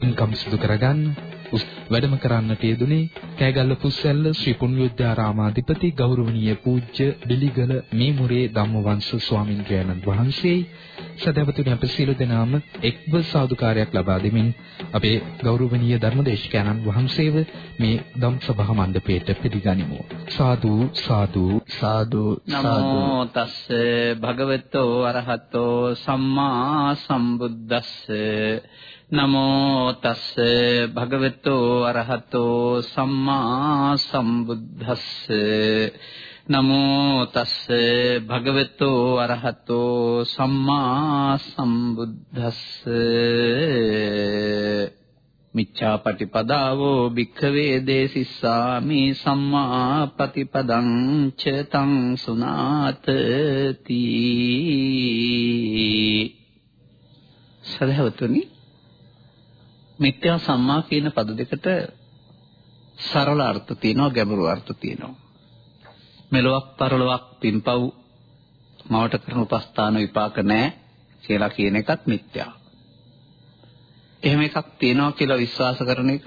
Income සිදු කරගන්න වැඩම කරන්නට යෙදුනේ කෑගල්ල පුස්සැල්ල ශ්‍රී පුණ්‍යෝද්‍යාරාමාධිපති ගෞරවනීය පූජ්‍ය බිලිගල මීමුරේ ධම්මවංශ ස්වාමින්ද්‍රයන්න් වහන්සේ. සදවතුනි අප සියලු දෙනාම එක්ව සාදුකාරයක් ලබා දෙමින් අපේ ගෞරවනීය ධර්මදේශකයන්න් වහන්සේව මේ ධම් සභා මණ්ඩපයට පිළිගනිමු. සාදු. සාදු සාදු. නමෝ තස්ස භගවතෝ අරහතෝ සම්මා සම්බුද්දස්ස නමෝ තස්ස භගවතෝ අරහතෝ සම්මා සම්බුද්දස්ස. නමෝ තස්ස භගවතෝ අරහතෝ සම්මා සම්බුද්දස්ස. මිච්ඡාපටිපදාවෝ භික්ඛවේ දේසිස්සාමි සම්මා පටිපදං ච තං සුනාතති. සදහවතුනි මිත්‍යා සම්මා කියන පද දෙකට සරල අර්ථ තියෙනවා ගැඹුරු අර්ථ තියෙනවා. මෙලොවක් පරලොවක් පින්පව් මවට කරන උපස්ථාන විපාක නැහැ කියලා කියන එකත් මිත්‍යා. එහෙම එකක් තියෙනවා කියලා විශ්වාස කරන එක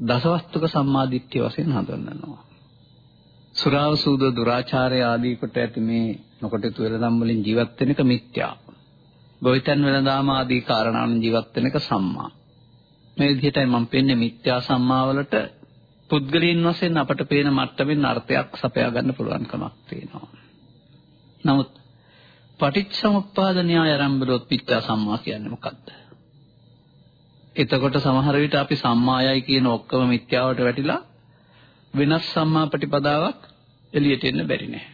දසවස්තුක සම්මාදිට්ඨිය වශයෙන් හඳුන්වනවා. සුරාව සූද දුරාචාරය ආදී කොට ඇති මේ නොකටයුතු වෙලඳම් වලින් ජීවත් වෙන එක මිත්‍යා. ගොවිතැන් වෙලඳාම ආදී කාරණාන් ජීවත් වෙන එක සම්මා. මේ විදිහටයි මම පෙන්නේ මිත්‍යා සම්මාවලට පුද්ගලයන් වශයෙන් අපට පේන මට්ටමින් අර්ථයක් සපයා ගන්න පුළුවන්කමක් තියෙනවා. නමුත් පටිච්චසමුප්පාද න්‍යාය ආරම්භලොත් මිත්‍යා සම්මා කියන්නේ මොකක්ද? එතකොට සමහර විට අපි සම්මායයි කියන ඔක්කොම මිත්‍යාවට වැටිලා වෙනස් සම්මා ප්‍රතිපදාවක් එළියට එන්න බැරි නෑ.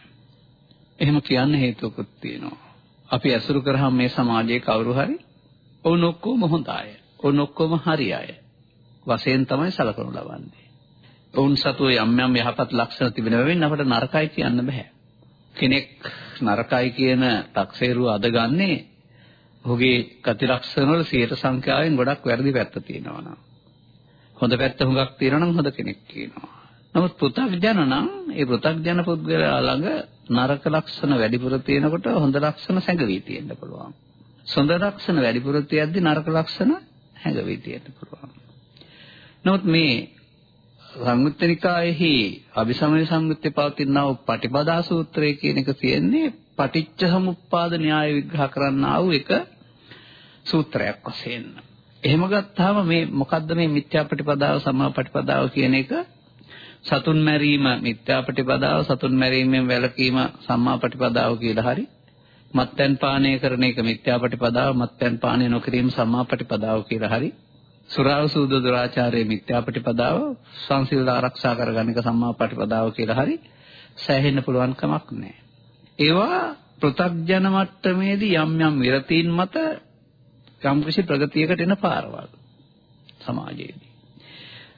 එහෙම කියන්න හේතුවකුත් තියෙනවා. අපි ඇසුරු කරාම මේ සමාජයේ කවුරු හරි ඔවුන් ඔක්කොම හොඳ අය. ඔවුන් ඔක්කොම හරි අය. වශයෙන් තමයි සලකනු ලබන්නේ. ඔවුන් සතුව යම් යම් යහපත් ලක්ෂණ තිබෙන බැවින් අපට නරකයි කියන්න බෑ. කෙනෙක් නරකයි කියන තක්සේරුව අද ගන්නේ ඔහුගේ ගති ලක්ෂණ වල 100 සංඛ්‍යාවෙන් ගොඩක් වැරදි පැත්ත තියෙනවා නම්. හොඳ පැත්ත හුඟක් තියෙනවා නම් හොඳ කෙනෙක් කියනවා. නමුත් පෘථග්ජන නම් ඒ පෘථග්ජන පුද්ගලයා ළඟ නරක ලක්ෂණ වැඩිපුර තියෙනකොට හොඳ ලක්ෂණ සැඟවී තියෙන්න පුළුවන්. සොඳ ලක්ෂණ වැඩිපුර තියද්දි නරක ලක්ෂණ හැඟවී තියෙන්න පුළුවන්. නමුත් මේ සංයුත්තනිකායෙහි අபிසමය සංයුත්තේ පවතිනා වූ පටිපදා සූත්‍රය කියන එක තියෙන්නේ පටිච්ච සමුප්පාද න්‍යාය විග්‍රහ කරන්නා වූ එක සූත්‍රයක් වශයෙන්. එහෙම ගත්තාම මේ මොකද්ද මේ මිත්‍යා ප්‍රතිපදාව සමා ප්‍රතිපදාව කියන එක සතුන් මැරීම මිත්‍යා ප්‍රතිපදාව සතුන් මැරීමෙන් වැළකීම සම්මා ප්‍රතිපදාව කියලා හරි මත්පැන් පානය කරන එක මිත්‍යාපටිපදාව මත්පැන් පානය නොකිරීම සම්මාපටිපදාව කියලා හරි සුරාව සූද දුරාචාරයේ මිත්‍යාපටිපදාව සංසිල් ආරක්ෂා කරගන්න එක සම්මාපටිපදාව කියලා හරි සෑහෙන්න පුළුවන් කමක් නැහැ. ඒවා පෘථග්ජන මට්ටමේදී යම් යම් විරතීන් මත යම් කිසි ප්‍රගතියකට එන පාරවල් සමාජයේදී.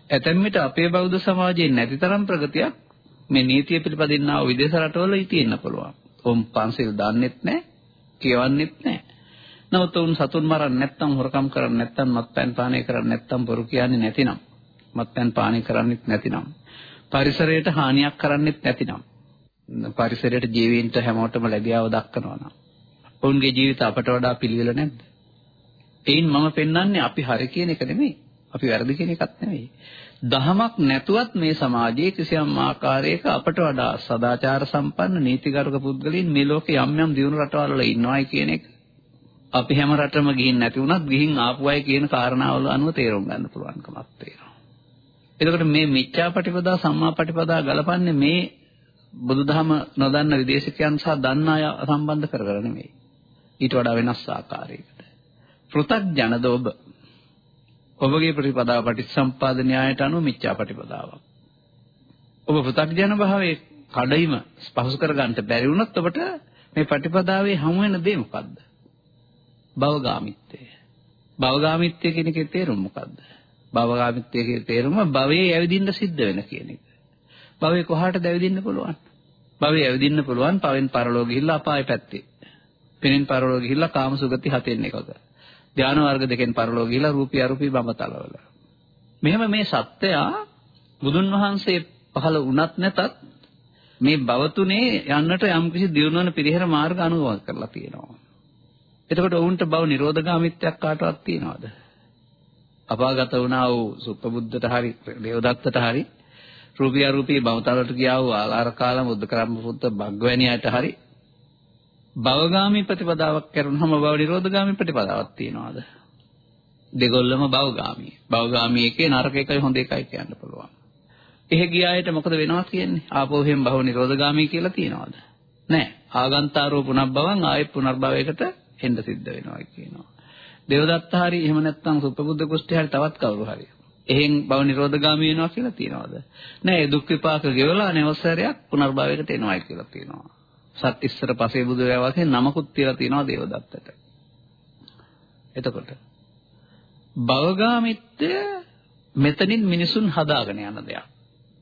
ඇතැම් විට අපේ බෞද්ධ සමාජයේ නැතිතරම් ප්‍රගතියක් මේ නීතිය පිළිපදින්නා වූ විදේශ රටවල තියෙන්න පුළුවන්. උන් පන්සිල් දන්නෙත් නැහැ, කියවන්නෙත් නැහැ. නමුත් උන් සතුන් මරන්නේ නැත්නම් හොරකම් කරන්නේ නැත්නම් මත්පැන් පානය කරන්නේ නැත්නම් බොරු කියන්නේ නැතිනම් මත්පැන් පානය කරන්නේත් නැතිනම් පරිසරයට හානියක් කරන්නේත් නැතිනම් පරිසරයට ජීවීන්ට හැමෝටම ලැබියාව දක්වනවා නම් ඔවුන්ගේ ජීවිත අපට වඩා පිළිවෙල නැද්ද? එයින් මම පෙන්වන්නේ අපි හරි කියන එක නෙමෙයි. අපි වැරදි කියන එකක් නෙමෙයි. දහමක් නැතුවත් මේ සමාජයේ කිසියම් ආකාරයක අපට වඩා සදාචාර සම්පන්න නීතිගරුක පුද්ගලයන් මේ ලෝකේ යම් යම් දියුණු රටවල් වල ඉන්නවායි කියන එක අපි හැම රටම ගිහින් නැති වුණත් ගිහින් ආපු අය කියන කාරණාවල අනුව තේරුම් ගන්න පුළුවන්කමක් තියෙනවා. එතකොට මේ මිච්ඡා ප්‍රතිපදා සම්මා ප්‍රතිපදා ගලපන්නේ මේ බුදුදහම නොදන්න විදේශිකයන් සහ දන්න අය සම්බන්ධ කරගෙන නෙමෙයි. ඊට වඩා වෙනස් ආකාරයකට. පෘථග්ජනද ඔබ ඔබගේ ප්‍රතිපදාව පටිච්චසම්පාද න්‍යායට අනුව මිච්ඡා ප්‍රතිපදාවක්. ඔබ පෘථග්ජන භාවයේ කඩයිම පහසු කරගන්න බැරි වුණොත් ඔබට මේ ප්‍රතිපදාවේ හමු වෙන දේ මොකද්ද? භවගාමිත්වය. භවගාමිත්වය කියන එකේ තේරුම මොකද්ද? භවගාමිත්වය කියන තේරුම භවයේ ඇවිදින්න සිද්ධ වෙන කියන එක. භවයේ කොහාටද ඇවිදින්න පුළුවන්? භවයේ ඇවිදින්න පුළුවන් පවෙන් පරලෝ ගිහිල්ලා අපාය පැත්තේ. පිනින් පරලෝ ගිහිල්ලා කාමසුගති හතෙන් එකක. ධාන වර්ග දෙකෙන් පරලෝ ගිහිලා රූපී අරූපී බඹතලවල. මෙහෙම මේ සත්‍යයා බුදුන් වහන්සේ පහළ වුණත් නැතත් මේ භව තුනේ යන්නට යම්කිසි දියුණුවන පිරිහෙර මාර්ග අනුගමනය කරලා තියෙනවා. එතකොට වුන්ට භව නිරෝධගාමිත්වයක් කාටවත් තියනවද? අපාගත වුණා වූ සුප්පබුද්ධට හරි දේවදත්තට හරි රූපී අරූපී බවතලට ගියා වූ ආලාර කාල මුද්දකරම් පුත්ත බග්ගවැණියට හරි භවගාමී ප්‍රතිපදාවක් කරුණාම භව නිරෝධගාමී ප්‍රතිපදාවක් තියනවාද? දෙගොල්ලම භවගාමී. භවගාමී එකේ නරක එකයි හොඳ එකයි කියන්න පුළුවන්. එහෙ ගියායට මොකද වෙනවා කියන්නේ ආපෝහෙන් භව නිරෝධගාමී කියලා තියනවාද? නැහැ ආගන්තාරෝ පුනබ්බවන් ආයෙත් පුනර්භවයකට එන්න සිද්ධ වෙනවා කියනවා. දේවදත්ත හරි එහෙම නැත්නම් සුපබුද්ධ කුෂ්ඨ හරි තවත් කවුරු හරි එහෙන් භව නිරෝධගාමී වෙනවා කියලා තියනවාද? නෑ. ඒ දුක් විපාක ගෙවලා නැවසරයක් පුනර්භවයකට එනවායි කියලා තියෙනවා. සත් ඉස්සර පසේ බුදුරයා වශයෙන් නමකුත් තියලා තියෙනවා දේවදත්තට එතකොට භවගාමිත්‍ය මෙතනින් මිනිසුන් හදාගෙන යන දෙයක්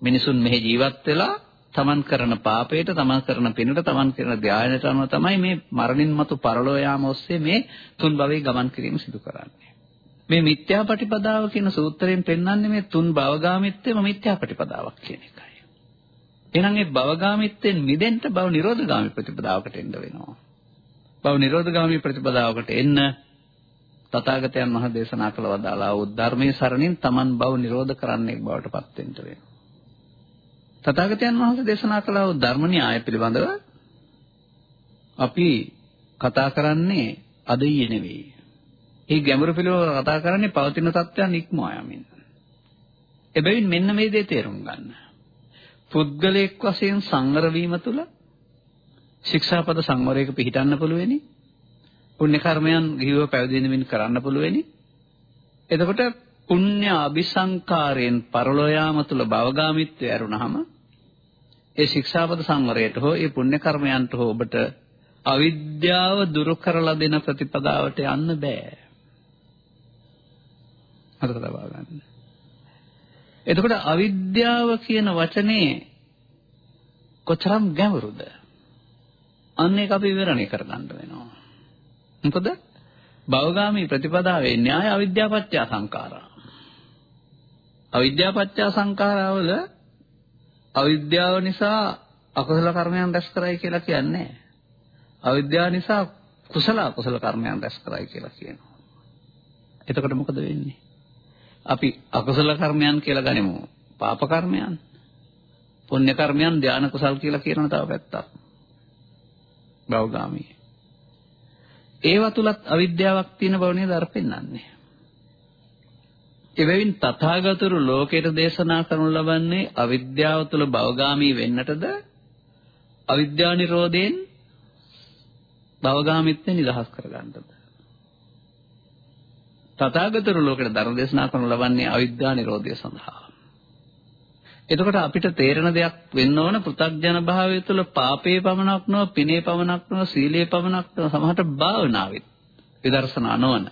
මිනිසුන් මෙහි ජීවත් වෙලා තමන් කරන පාපයට තමන් කරන පිනට තමන් කරන ධායනට අනුව තමයි මේ මරණින් මතු පරලෝ යාම ඔස්සේ මේ තුන් භවයේ ගමන් කිරීම සිදු කරන්නේ. මේ මිත්‍යාපටිපදාව කියන සූත්‍රයෙන් පෙන්වන්නේ මේ තුන් භවගාමිත්වයම මිත්‍යාපටිපදාවක් කියන එකයි. එහෙනම් මේ භවගාමිත්වෙන් මිදෙන්න භව නිරෝධගාමී ප්‍රතිපදාවකට එන්න වෙනවා. භව නිරෝධගාමී ප්‍රතිපදාවකට එන්න තථාගතයන් වහන්සේ දේශනා කළ වදාලා වූ ධර්මයේ සරණින් තමන් භව නිරෝධ කරන්නෙක් බවට පත් වෙන්න වෙනවා. තථාගතයන් වහන්සේ දේශනා කළ වූ ධර්ම න්‍යාය පිළිබඳව අපි කතා කරන්නේ අද ඊයේ නෙවෙයි. ඒ ගැඹුරු පිළිවෙල කතා කරන්නේ පවතින තත්ත්වයන් ඉක්මවා යමින්. එබැවින් මෙන්න මේ දේ තේරුම් ගන්න. පුද්ගලයෙක් වශයෙන් සංවර වීම තුළ ශික්ෂාපද සංවරයක පිළිටන්න පුළුවෙනි. පුණ්‍ය කර්මයන් ගිහිව පැවිදෙනමින් කරන්න පුළුවෙනි. එතකොට පුණ්‍ය අபிසංකාරයෙන් පරලෝ යාම තුළ භවගාමිත්වය ඇරුණාම ඒ ශික්ෂාපද සංවරයට හෝ ඒ පුණ්‍ය කර්මයන්ට හෝ ඔබට අවිද්‍යාව දුරු කරලා දෙන ප්‍රතිපදාවට යන්න බෑ. මතක තබා ගන්න. එතකොට අවිද්‍යාව කියන වචනේ කොතරම් ගැඹුරුද? අන්න ඒක අපි විවරණය කරගන්න වෙනවා. මොකද භවගාමී ප්‍රතිපදාවේ න්‍යාය අවිද්‍යාපත්‍ය සංඛාරා. අවිද්‍යාපත්‍ය සංඛාරවල අවිද්‍යාව නිසා අකුසල කර්මයන් රැස් කරයි කියලා කියන්නේ අවිද්‍යාව නිසා කුසල අකුසල කර්මයන් රැස් කරයි කියලා කියනවා. එතකොට මොකද වෙන්නේ? අපි අකුසල කර්මයන් කියලා ගනිමු. පාප කර්මයන්. පුණ්‍ය කර්මයන් ධාන කුසල් කියලා කියන තව පැත්තක්. භවගාමී. ඒවා තුලත් අවිද්‍යාවක් තියෙන බව නේද අර පෙන්වන්නේ. එබැවින් තථාගතරු ලෝකයට දේශනා කරනු ලබන්නේ අවිද්‍යාව තුළ භවගාමී වෙන්නටද අවිද්‍යා නිරෝධයෙන් භවගාමීත්වය නිදහස් කරගන්නටද තථාගතරු ලෝකයට ධර්ම දේශනා කරනු ලබන්නේ අවිද්‍යා නිරෝධය සඳහා. එතකොට අපිට තේරෙන දෙයක් වෙන්න ඕන පෘථග්ජන භාවය තුළ පාපේ පමණක් නොව පිනේ පමණක් නොව සීලේ පමණක් නොව සමහරට භාවනාවෙත් විදර්ශනා නොවන.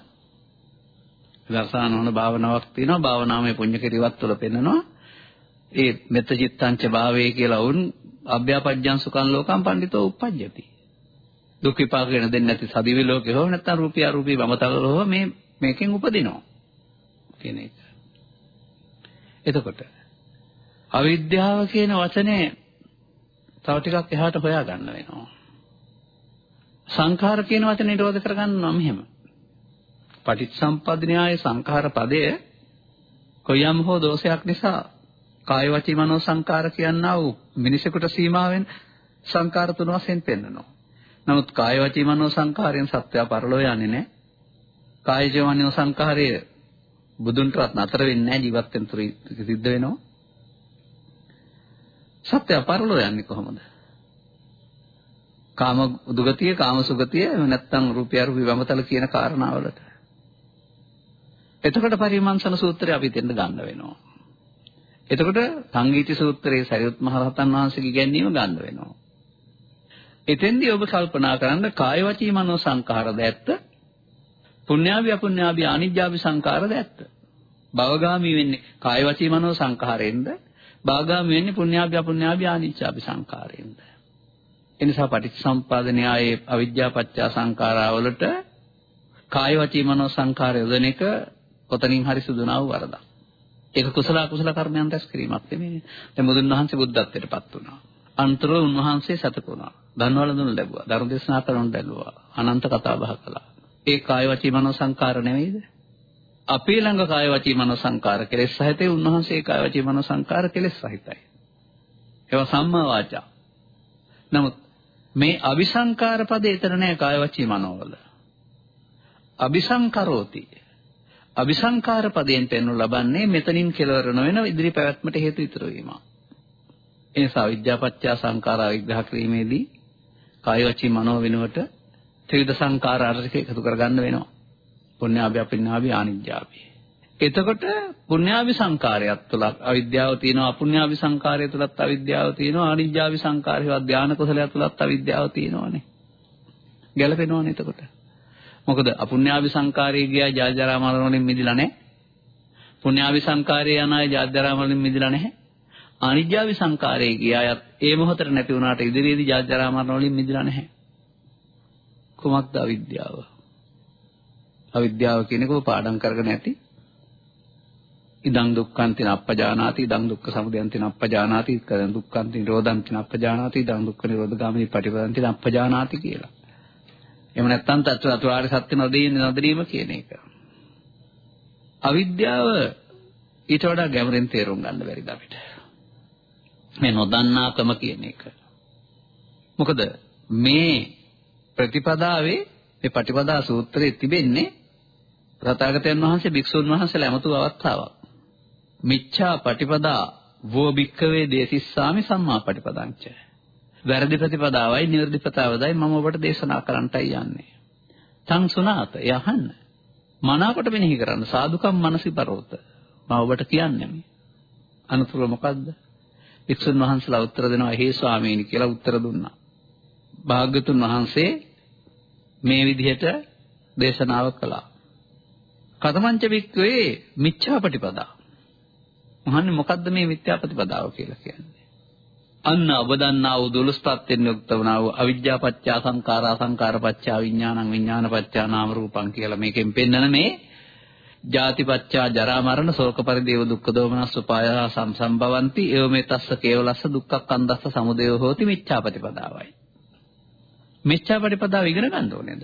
විදර්ශනා නොවන භාවනාවක් තියෙනවා. භාවනාමය පුණ්‍ය කිරිවත් තුළ පෙන්නනවා. ඒ මෙත්ත චිත්තංච භාවයේ කියලා වුන් අභ්‍යාපජ්ජං සුඛං ලෝකං පඬිතෝ උප්පජ්ජති. දුක් විපාක වෙන දෙන්නේ නැති සදිවි ලෝකේ හෝ නැත්නම් රූපී අරූපී වමතල හෝ මේ මේකෙන් උපදිනවා කියන එක එතකොට අවිද්‍යාව කියන වචනේ තව ටිකක් එහාට හොයා ගන්න වෙනවා. සංඛාර කියන වචනේ නිරෝධ කරගන්නවා මෙහෙම. පටිච්චසම්පදන්‍යාය සංඛාර පදය කොයම් හෝ දෝෂයක් නිසා කාය වචී මනෝ සංඛාර කියනා වූ මිනිසෙකුට සීමාවෙන් සංඛාර තුන වශයෙන් පෙන්වනවා. නමුත් කාය වචී මනෝ සංඛාරයෙන් සත්‍යය පරලෝ යන්නේ නැහැ. කාය ජීවනෝ සංඛාරය බුදුන්ටවත් නතර වෙන්නේ නැහැ ජීවත් වෙන තුරු සිද්ධ වෙනවා. සත්‍ය පරලෝ යන්නේ කොහොමද? කාම උදුගතිය, කාම සුගතිය, නැත්නම් රූපය රූපී වමතල කියන කාරණාවලට. එතකොට පරිමංසන සූත්‍රය අපි දෙන්න ගන්න වෙනවා. එතකොට සංගීති සූත්‍රයේ සරියුත් මහ රහතන් වහන්සේගේ ගැන්වීම ගන්න වෙනවා. එතෙන්දී ඔබ කල්පනා කරන්න කාය වචී මනෝ සංඛාරද ඇත්ත? පුඤ්ඤාවි අපුඤ්ඤාවි අනිජ්ජාවි සංඛාරද ඇත්ත? භවගාමි වෙන්නේ කාය වචී මනෝ සංඛාරයෙන්ද? භාගාමි වෙන්නේ පුඤ්ඤාභි අපුඤ්ඤාභි ආනිච්චාභි සංඛාරයෙන්ද. එනිසා පටිච්චසම්පාද න්‍යායේ අවිද්‍යා පත්‍ය සංඛාරවලට කාය වචී මනෝ සංඛාර යොදන එක කොතනින් හරි සිදුනා වූ වරදක්. ඒක කුසල අකුසල කර්මයන් රැස් කිරීමක් නෙමෙයි. දැන් බුදුන් වහන්සේ බුද්ධත්වයට පත් වුණා. අන්තරෝ උන්වහන්සේ සතපුණා. ධනවල දුන්න ලැබුවා. ධර්ම දේශනා කරන ලැබුවා. අනන්ත කතා බහ කළා. ඒ කාය වචී මනෝ සංකාර නෙවෙයිද? අපේ ළඟ කාය වචී මනෝ සංකාර කෙලෙස් සහිතයි උන්වහන්සේ කාය වචී මනෝ සංකාර කෙලෙස් සහිතයි. ඒවා සම්මා වාචා. නමුත් මේ අபிසංකාර පදේ එතන නෑ කාය වචී මනෝ වල. අபிසංකරෝති. අபிසංකාර පදයෙන් පෙන්වු ලබන්නේ මෙතනින් කෙලවර නොවන ඉදිරි පැවැත්මට හේතු ඉතුරු වීම. එනිසා විද්‍යාපත්‍ය සංකාරා විග්‍රහ කිරීමේදී කාය වචී මනෝ වෙනුවට ත්‍රිවිධ සංකාර අර්ථක එකතු කරගන්න වෙනවා. පුණ්‍යාභි අපින්නාභි ආනිජ්ජාභි. එතකොට පුණ්‍යාභි සංකාරයත් තුළ අවිද්‍යාව තියෙනවා අපුණ්‍යාභි සංකාරය තුළත් අවිද්‍යාව තියෙනවා ආනිජ්ජාභි සංකාරයවත් ධාන කුසලය තුළත් අවිද්‍යාව තියෙනවානේ. ගැලපෙනවනේ එතකොට. මොකද අපුණ්‍යාභි සංකාරයේ ගියා ජාජරා මරණ වලින් මිදිලා නැහැ. පුණ්‍යාභි සංකාරයේ යන අය ජාජරා වලින් මිදිලා නැහැ. ආනිජ්ජාභි සංකාරයේ ගියායත් ඒ මොහොතට නැති වුණාට ඉදිරියේදී ජාජරා මරණ වලින් මිදිලා නැහැ. කුමක්ද අවිද්‍යාව? අවිද්‍යාව කියනකෝ පාඩම් කරගෙන ඇති. ඉදං දුක්ඛං තින අප්පජානාති ඉදං දුක්ඛ සමුදයං තින අප්පජානාති ඉදං දුක්ඛං තින නිරෝධං තින අප්පජානාති ඉදං දුක්ඛ නිරෝධගාමිනී පටිපදං තින අප්පජානාති කියලා. එහෙම නැත්නම් චතුරාර්ය සත්‍ය නොදීන නොදැනීම කියන එක. අවිද්‍යාව ඊට වඩා ගැඹුරින් තේරුම් ගන්න බැරිද අපිට? මේ නොදන්නාකම කියන එක. මොකද මේ ප්‍රතිපදාවේ මේ පටිපදා සූත්‍රයේ තිබෙන්නේ තථාගතයන් වහන්සේ භික්ෂුන් වහන්සේලා ඇමතු අවස්ථාවක්. මිච්ඡා පටිපදා වෝ භික්කවේ දේසිස්සාමි සම්මා පටිපදංච. වැරදි ප්‍රතිපදාවයි නිවැරදි ප්‍රතිපදාවයි මම ඔබට දේශනා කරන්නටයි යන්නේ. තං සුණාත යහන්න. මනාවට මෙනෙහි කරන්න සාදුකම් මනසිපරෝත. මම ඔබට කියන්නේ මේ. අනුතුර මොකද්ද? වික්ෂුන් වහන්සේලා උත්තර දෙනවා "හේ ස්වාමීනි" කියලා උත්තර දුන්නා. භාග්‍යතුන් වහන්සේ මේ විදිහට දේශනාව කළා. කතමංච වික්කවේ මිච්ඡාපටිපදා. මහන්නේ මොකද්ද මේ මිත්‍යාපටිපදාව කියලා කියන්නේ? අන්න අවදන්නා වූ දුලස්පත්යෙන් යුක්ත වුණා වූ අවිජ්ජා පත්‍ය සංඛාරා සංඛාර පත්‍ය විඥානං විඥාන පත්‍ය නාම රූපං කියලා මේකෙන් පෙන්නන මේ ජාතිපත්‍ය ජරා මරණ ශෝක පරිදේව දුක්ඛ දෝමනස් උපායා සම්සම්භවಂತಿ ඒව මේ තස්ස කේවලස්ස දුක්ඛ කන්දස්ස සමුදය හෝති මිච්ඡාපටිපදාවයි මිච්ඡාපටිපදාව ඉගෙන ගන්න ඕනේද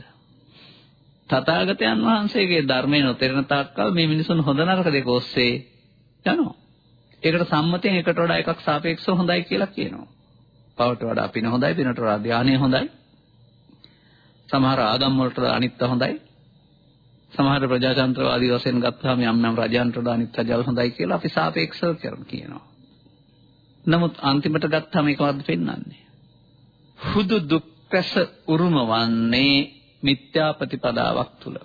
තථාගතයන් වහන්සේගේ ධර්මයේ නොතෙරෙන තාක්කල් මේ මිනිසුන් හොඳ නරක දෙක ඔස්සේ යනවා ඒකට සම්මතයෙන් එකට වඩා එකක් සාපේක්ෂව හොඳයි කියලා කියනවා. පවට වඩා පින හොඳයි, පිනට වඩා ධානය හොඳයි. සමහර ආගම් වලට අනිත්‍ය හොඳයි. සමහර ප්‍රජාතන්ත්‍රවාදී වශයෙන් ගත්තාම යම් යම් රජයන්ට වඩා අනිත්‍ය ජල හොඳයි කියලා අපි සාපේක්ෂව කියනවා. නමුත් අන්තිමට ගත්තාම ඒකවත් පෙන්වන්නේ. හුදු දුක් පැස උරුම වන්නේ මිත්‍යා ප්‍රතිපදාවක් තුල.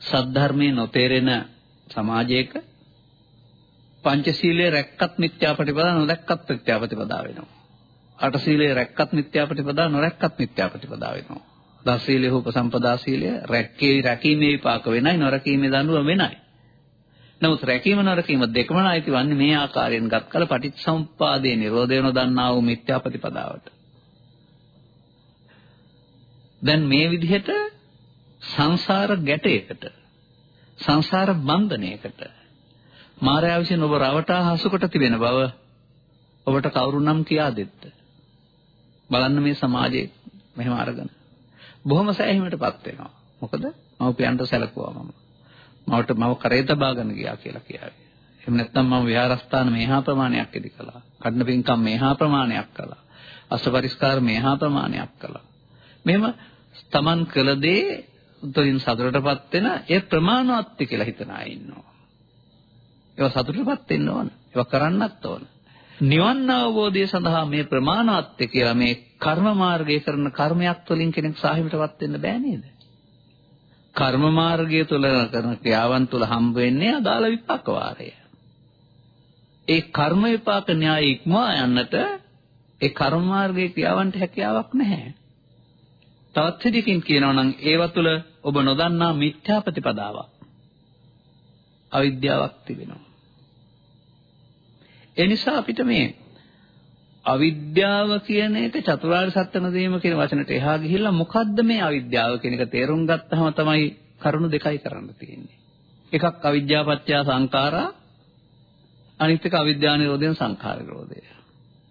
සද්ධර්මයේ නොතේරෙන සමාජයක පංචශීලයේ රැක්කත් මිත්‍යාපටිපදා නොරැක්කත් මිත්‍යාපටිපදා වෙනවා. අටශීලයේ රැක්කත් මිත්‍යාපටිපදා නොරැක්කත් මිත්‍යාපටිපදා වෙනවා. දසශීලයේ උපසම්පදා සීලය රැක්කේ රැකීමේ විපාක වෙනයි නොරැකීමේ දඬුවම වෙනයි. නමුත් රැකීම නොරැකීම දෙකම නැති වන්නේ මේ ආකාරයෙන් ගත් කල පටිච්චසමුප්පාදයේ නිරෝධය නොදන්නා වූ මිත්‍යාපටිපදාවට. දැන් මේ විදිහට සංසාර ගැටයකට සංසාර බන්ධනයකට මායාව විසින් ඔබ රවටා හසුකොට තිබෙන බව ඔබට කවුරුනම් කියා දෙද්ද බලන්න මේ සමාජයේ මෙහෙම අරගෙන. බොහොම සෑහීමටපත් වෙනවා. මොකද? මව්පියන්ට සැලකුවා මම. මවට මව කරේ තබාගෙන ගියා කියලා කියාවේ. එහෙම නැත්නම් මම විහාරස්ථාන මේහා ප්‍රමාණයක් ඉදි කළා. කඩන පින්කම් මේහා ප්‍රමාණයක් කළා. අස්පරිස්කාර මේහා ප්‍රමාණයක් කළා. මෙහෙම Taman කළ දේ උතරින් සතුටටපත් වෙන ඒ ප්‍රමාණවත් කියලා හිතන අය ඉන්නවා ඒවා සතුටටපත් වෙන්න ඕන. ඒවා කරන්නත් ඕන. නිවන් අවබෝධය සඳහා මේ ප්‍රමාණවත්ය කියලා මේ කර්ම මාර්ගයේ කරන කර්මයක් තුළින් කෙනෙක් සාහිමිටපත් වෙන්න බෑ නේද? කර්ම මාර්ගය තුළ කරන ක්‍රියාවන් තුළ හම්බ වෙන්නේ අදාළ විපාක වාරය. ඒ කර්ම විපාක න්‍යාය ඉක්මවා යන්නට ඒ කර්ම මාර්ගයේ ක්‍රියාවන්ට හැකියාවක් නැහැ. තවත් දෙයකින් කියනවා නම් ඒව තුළ ඔබ නොදන්නා මිත්‍යා ප්‍රතිපදාවක් අවිද්‍යාවක් තිබෙනවා. ඒ නිසා අපිට මේ අවිද්‍යාව කියන එක චතුරාර්ය සත්‍ය නොදීම කියන වචනට එහා ගිහිල්ලා මොකද්ද මේ අවිද්‍යාව කියන එක තේරුම් ගත්තහම තමයි කරුණු දෙකයි කරන්න තියෙන්නේ. එකක් අවිද්‍යාව පත්‍ය සංඛාරා අනිත් එක අවිද්‍යා නිරෝධයෙන් සංඛාර නිරෝධය.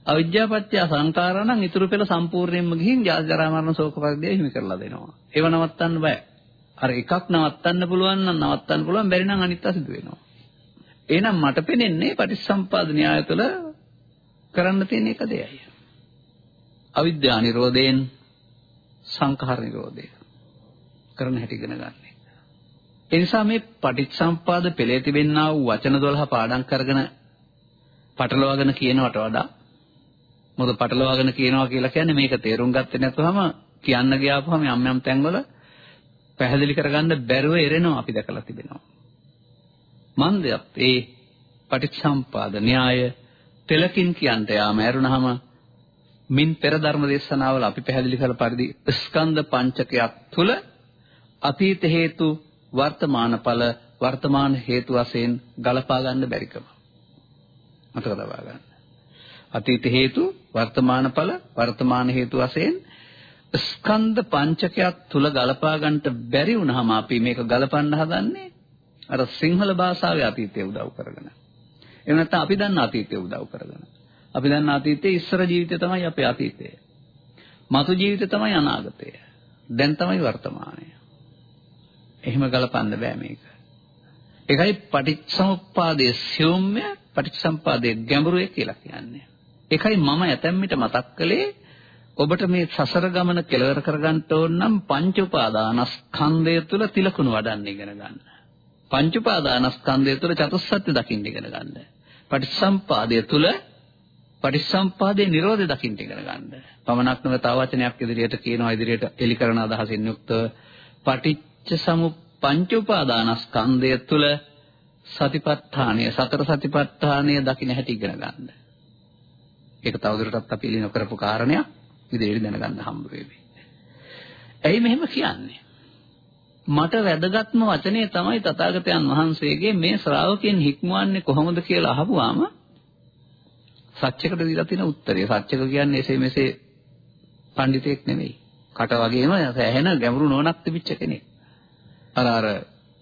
අවිද්‍යාව පත්‍ය සංඛාරා නම් ඊටු පෙළ සම්පූර්ණයෙන්ම ගිහින් ජාති ජරා මරණ ශෝක පරිදේ හිමි කරලා දෙනවා. ඒව නවත්තන්න බෑ. අර එකක් නවත්තන්න පුළුවන් නම් නවත්තන්න පුළුවන් බැරි නම් අනිත් අසිදු වෙනවා. එහෙනම් මට පෙනෙන්නේ පටිච්චසම්පාද න්‍යාය තුළ කරන්න තියෙන එක දෙයයි. අවිද්‍යා නිරෝධයෙන් සංඛාර නිරෝධය කරන හැටි ඉගෙන ගන්න. ඒ නිසා මේ පටිච්චසම්පාද පෙළේ තිබෙනා වූ වචන 12 පාඩම් කරගෙන පටලවාගෙන කියනවට වඩා මොකද පටලවාගෙන කියනවා කියලා කියන්නේ මේක තේරුම් ගත්තේ නැත්නම් කියන්න ගියාපුවම යම් යම් තැන්වල පැහැදිලි කරගන්න බැරුව එරෙනවා අපි දැකලා තිබෙනවා. මන්දයත් ඒ පටිච්චසම්පාද න්‍යාය තෙලකින් කියන්ට යාම ඇරුණාම මින් පෙර ධර්ම දේශනාවල අපි පැහැදිලි කළ පරිදි ස්කන්ධ පංචකයක් තුල අතීත හේතු වර්තමාන ඵල වර්තමාන හේතු වශයෙන් ගලපා ගන්න බැරිකම මතක තබා ගන්න. අතීත හේතු වර්තමාන ඵල වර්තමාන හේතු වශයෙන් ස්කන්ධ පංචකයක් තුල ගලපා ගන්නට බැරි වුණාම අපි මේක ගලපන්න හදන්නේ අර සිංහල භාෂාවේ අතීතය උදව් කරගෙන. එහෙම නැත්නම් අපි දන්න අතීතය උදව් කරගෙන. අපි දන්න අතීතයේ ඉස්සර ජීවිතය තමයි අපේ අතීතය. මතු ජීවිතය තමයි අනාගතය. දැන් තමයි වර්තමානය. එහෙම ගලපන්න බෑ මේක. ඒකයි පටිච්චසමුප්පාදයේ සියුම්ය පටිච්චසම්පාදයේ ගැඹුරුය කියලා කියන්නේ. ඒකයි මම ඇතැම් විට මතක් කළේ ඔබට මේ සසර ගමන කෙලවර කරගන්න ඕන නම් පංච උපාදානස්කන්ධය තුළ තිලකුණු වඩන්න ඉගෙන ගන්න. පංච උපාදානස්කන්ධය තුළ චතුස්සත්‍ය දකින්න ඉගෙන ගන්න. පටිච්චසම්පාදය තුළ පටිච්චසම්පාදයේ Nirodha දකින්න ඉගෙන ගන්න. පමණක් නෙවෙයි තව වචනයක් ඉදිරියට කියනවා ඉදිරියට එලි කරන අදහසින් යුක්තව පටිච්ච සමු පංච උපාදානස්කන්ධය තුළ සතිපට්ඨානය සතර සතිපට්ඨානය දකින්න හැටි ඉගෙන ගන්න. ඒක තවදුරටත් අපි ඉලි නොකරපු කාරණයක් ඉදිරියට දැනගන්න හම්බ වෙවි. ඇයි මෙහෙම කියන්නේ? මට වැදගත්ම වචනේ තමයි තථාගතයන් වහන්සේගේ මේ ශ්‍රාවකයන් හික්මවන්නේ කොහොමද කියලා අහපුවාම සත්‍යකට දීලා තියෙන උත්තරය. සත්‍යක කියන්නේ එසේ මෙසේ පඬිතෙක් නෙමෙයි. කට වගේම සෑහෙන ගැඹුරු නෝනක් තිබිච්ච කෙනෙක්. අර අර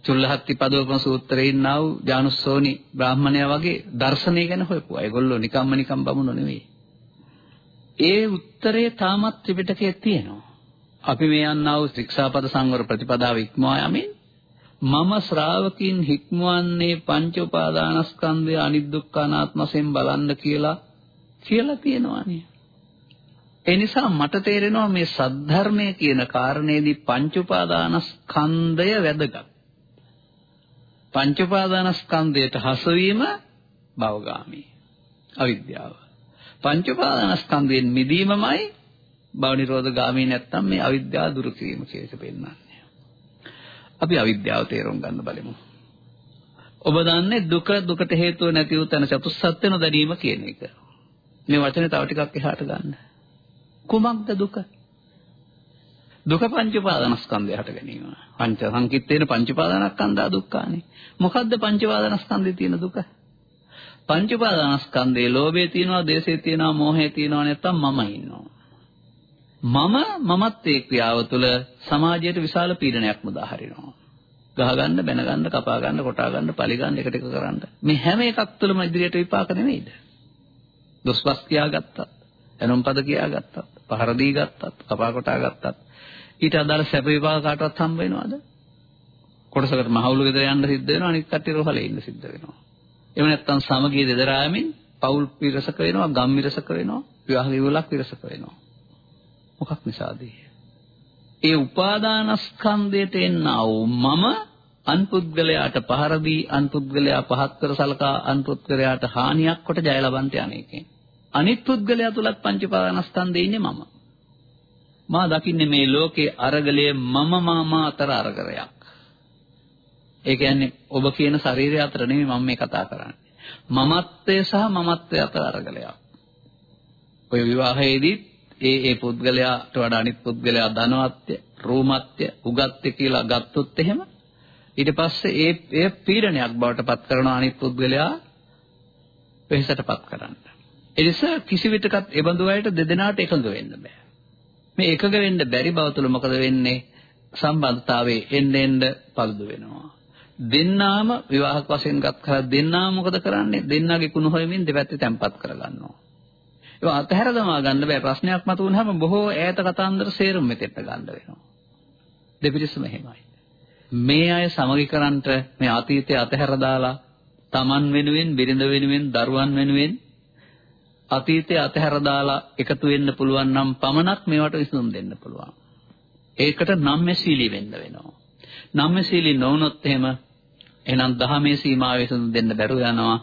චුල්ලහත්ති පදෝපම සූත්‍රයේ ඉන්නා වූ ජානුස්සෝනි බ්‍රාහ්මණයා වගේ දර්ශනය ගැන හොයපුවා. ඒගොල්ලෝ නිකම්ම නිකම් බමුණු නෙමෙයි. ඒ උත්තරේ තාමත් ත්‍රිපිටකයේ තියෙනවා. අපි මේ යන්නා වූ ශික්ෂාපද සංවර ප්‍රතිපදාව ඉක්මවා යමින් මම ශ්‍රාවකින් හික්මවන්නේ පංච උපාදානස්කන්ධය අනිදුක්ඛ අනාත්ම වශයෙන් බලන්න කියලා කියලා තියෙනවානේ. ඒ නිසා මට තේරෙනවා මේ සද්ධර්මය කියන කාරණේදී පංච උපාදානස්කන්ධය වැදගත්. පංච උපාදානස්කන්ධයට හසු වීම භවගාමී. අවිද්‍යාව. පංච උපාදානස්කන්ධයෙන් මිදීමමයි භව නිරෝධ ගාමී නැත්තම් මේ අවිද්‍යාව දුරු කිරීම කියලා පෙන්නන්නේ. අපි අවිද්‍යාව තේරුම් ගන්න බලමු. ඔබ දන්නේ දුක දුකට හේතුව නැති වූ තැන චතුස්සත්ත්‍ය නොදැනීම කියන එක. මේ වචනේ තව ටිකක් එහාට ගන්න. කුමක්ද දුක? දුක පංච උපාදානස්කන්ධය හට ගැනීම. පංච සංකිට්ඨේන පංච උපාදානස්කන්ධා දුක්ඛානේ. මොකද්ද පංච උපාදානස්කන්ධේ තියෙන දුක? පංච උපාදානස්කන්ධේ ලෝභය තියෙනවා, දේශය තියෙනවා, මෝහය තියෙනවා නැත්තම් මම ඉන්නවා. මම මමත්වයේ ක්‍රියාව තුළ සමාජයට විශාල පීඩනයක් මුදා හරිනවා. ගහ ගන්න, බැන ගන්න, කපා ගන්න, කොටා ගන්න, පලි ගන්න, එකට එක කරන්න. මේ හැම එකක් තුළම ඉදිරියට විපාක නෙමෙයිද? දොස්පස් කියාගත්තත්, එනම් පද කියාගත්තත්, පහර දී ගත්තත්, කපා කොටා ගත්තත් ඊට අදාළ සැප විපාක කාටවත් හම්බ වෙනවද? කොටසකට මහවුල ගෙදර යන්න සිද්ධ වෙනවා, අනිත් කට්ටිය රොහලේ ඉන්න සිද්ධ වෙනවා. එහෙම නැත්නම් සමගිය දෙදරාමින් පෞල් විරසක වෙනවා, ගම් විරසක වෙනවා, විවාහ විවලක් විරසක වෙනවා. මොකක් නිසාද? ඒ උපාදානස්කන්ධයට එන්නා වූ මම අන්පුද්ගලයාට පහර දී අන්පුද්ගලයා පහත් කර සලකා අන්පුද්ගලයාට හානියක් කොට ජය ලබන්ට යන්නේකේ. අනිත් පුද්ගලයා තුලත් පංච උපාදානස්කන්ධේ ඉන්නේ මම. මා දකින්නේ මේ ලෝකේ අරගලයේ මම මාමා අතර අරගලයක්. ඒ කියන්නේ ඔබ කියන ශරීරය අතර නෙමෙයි මම මේ කතා කරන්නේ. මමත්වය සහ මමත්වය අතර අරගලයක්. ඔය විවාහයේදී ඒ ඒ පුද්ගලයාට වඩා අනිත් පුද්ගලයා ධනවත්ය, රූමත්ය, උගත්ය කියලා ගත්තොත් එහෙම ඊට පස්සේ ඒ ඒ පීඩනයක් බවට පත් කරන අනිත් පුද්ගලයා වෙහෙසටපත් කරන්න. ඒ නිසා කිසි විටකත් ඒ බඳු අයට දෙදෙනාට එකඟ වෙන්න බෑ. මේ එකඟ වෙන්න බැරි බව තුළ මොකද වෙන්නේ? සම්බන්ධතාවයේ එන්න එන්න පළුදු වෙනවා. දෙන්නාම විවාහක වශයෙන් ගත් කල දෙන්නාම මොකද කරන්නේ? දෙන්නාගේ කුණු හොයමින් දෙපැත්තේ තැම්පත් කරගන්නවා. ඒක අතහැර දමා ගන්න බෑ ප්‍රශ්නයක් මතුවනහම බොහෝ ඈත කතාන්දර සේරම මෙතෙට ගන්න වෙනවා. දෙපිරිසම එහෙමයි. මේ අය සමගිකරන්ට මේ අතීතය අතහැර දාලා Taman වෙනුවෙන් බිරිඳ වෙනුවෙන් දරුවන් වෙනුවෙන් අතීතය අතහැර දාලා එකතු වෙන්න පුළුවන් නම් පමණක් මේවට විසඳුම් දෙන්න පුළුවන්. ඒකට නම්මශීලී වෙන්න වෙනවා. නම්මශීලී නොවුනොත් එහෙම එහෙනම් දහමේ සීමාව විසඳුම් දෙන්න බැරුව යනවා.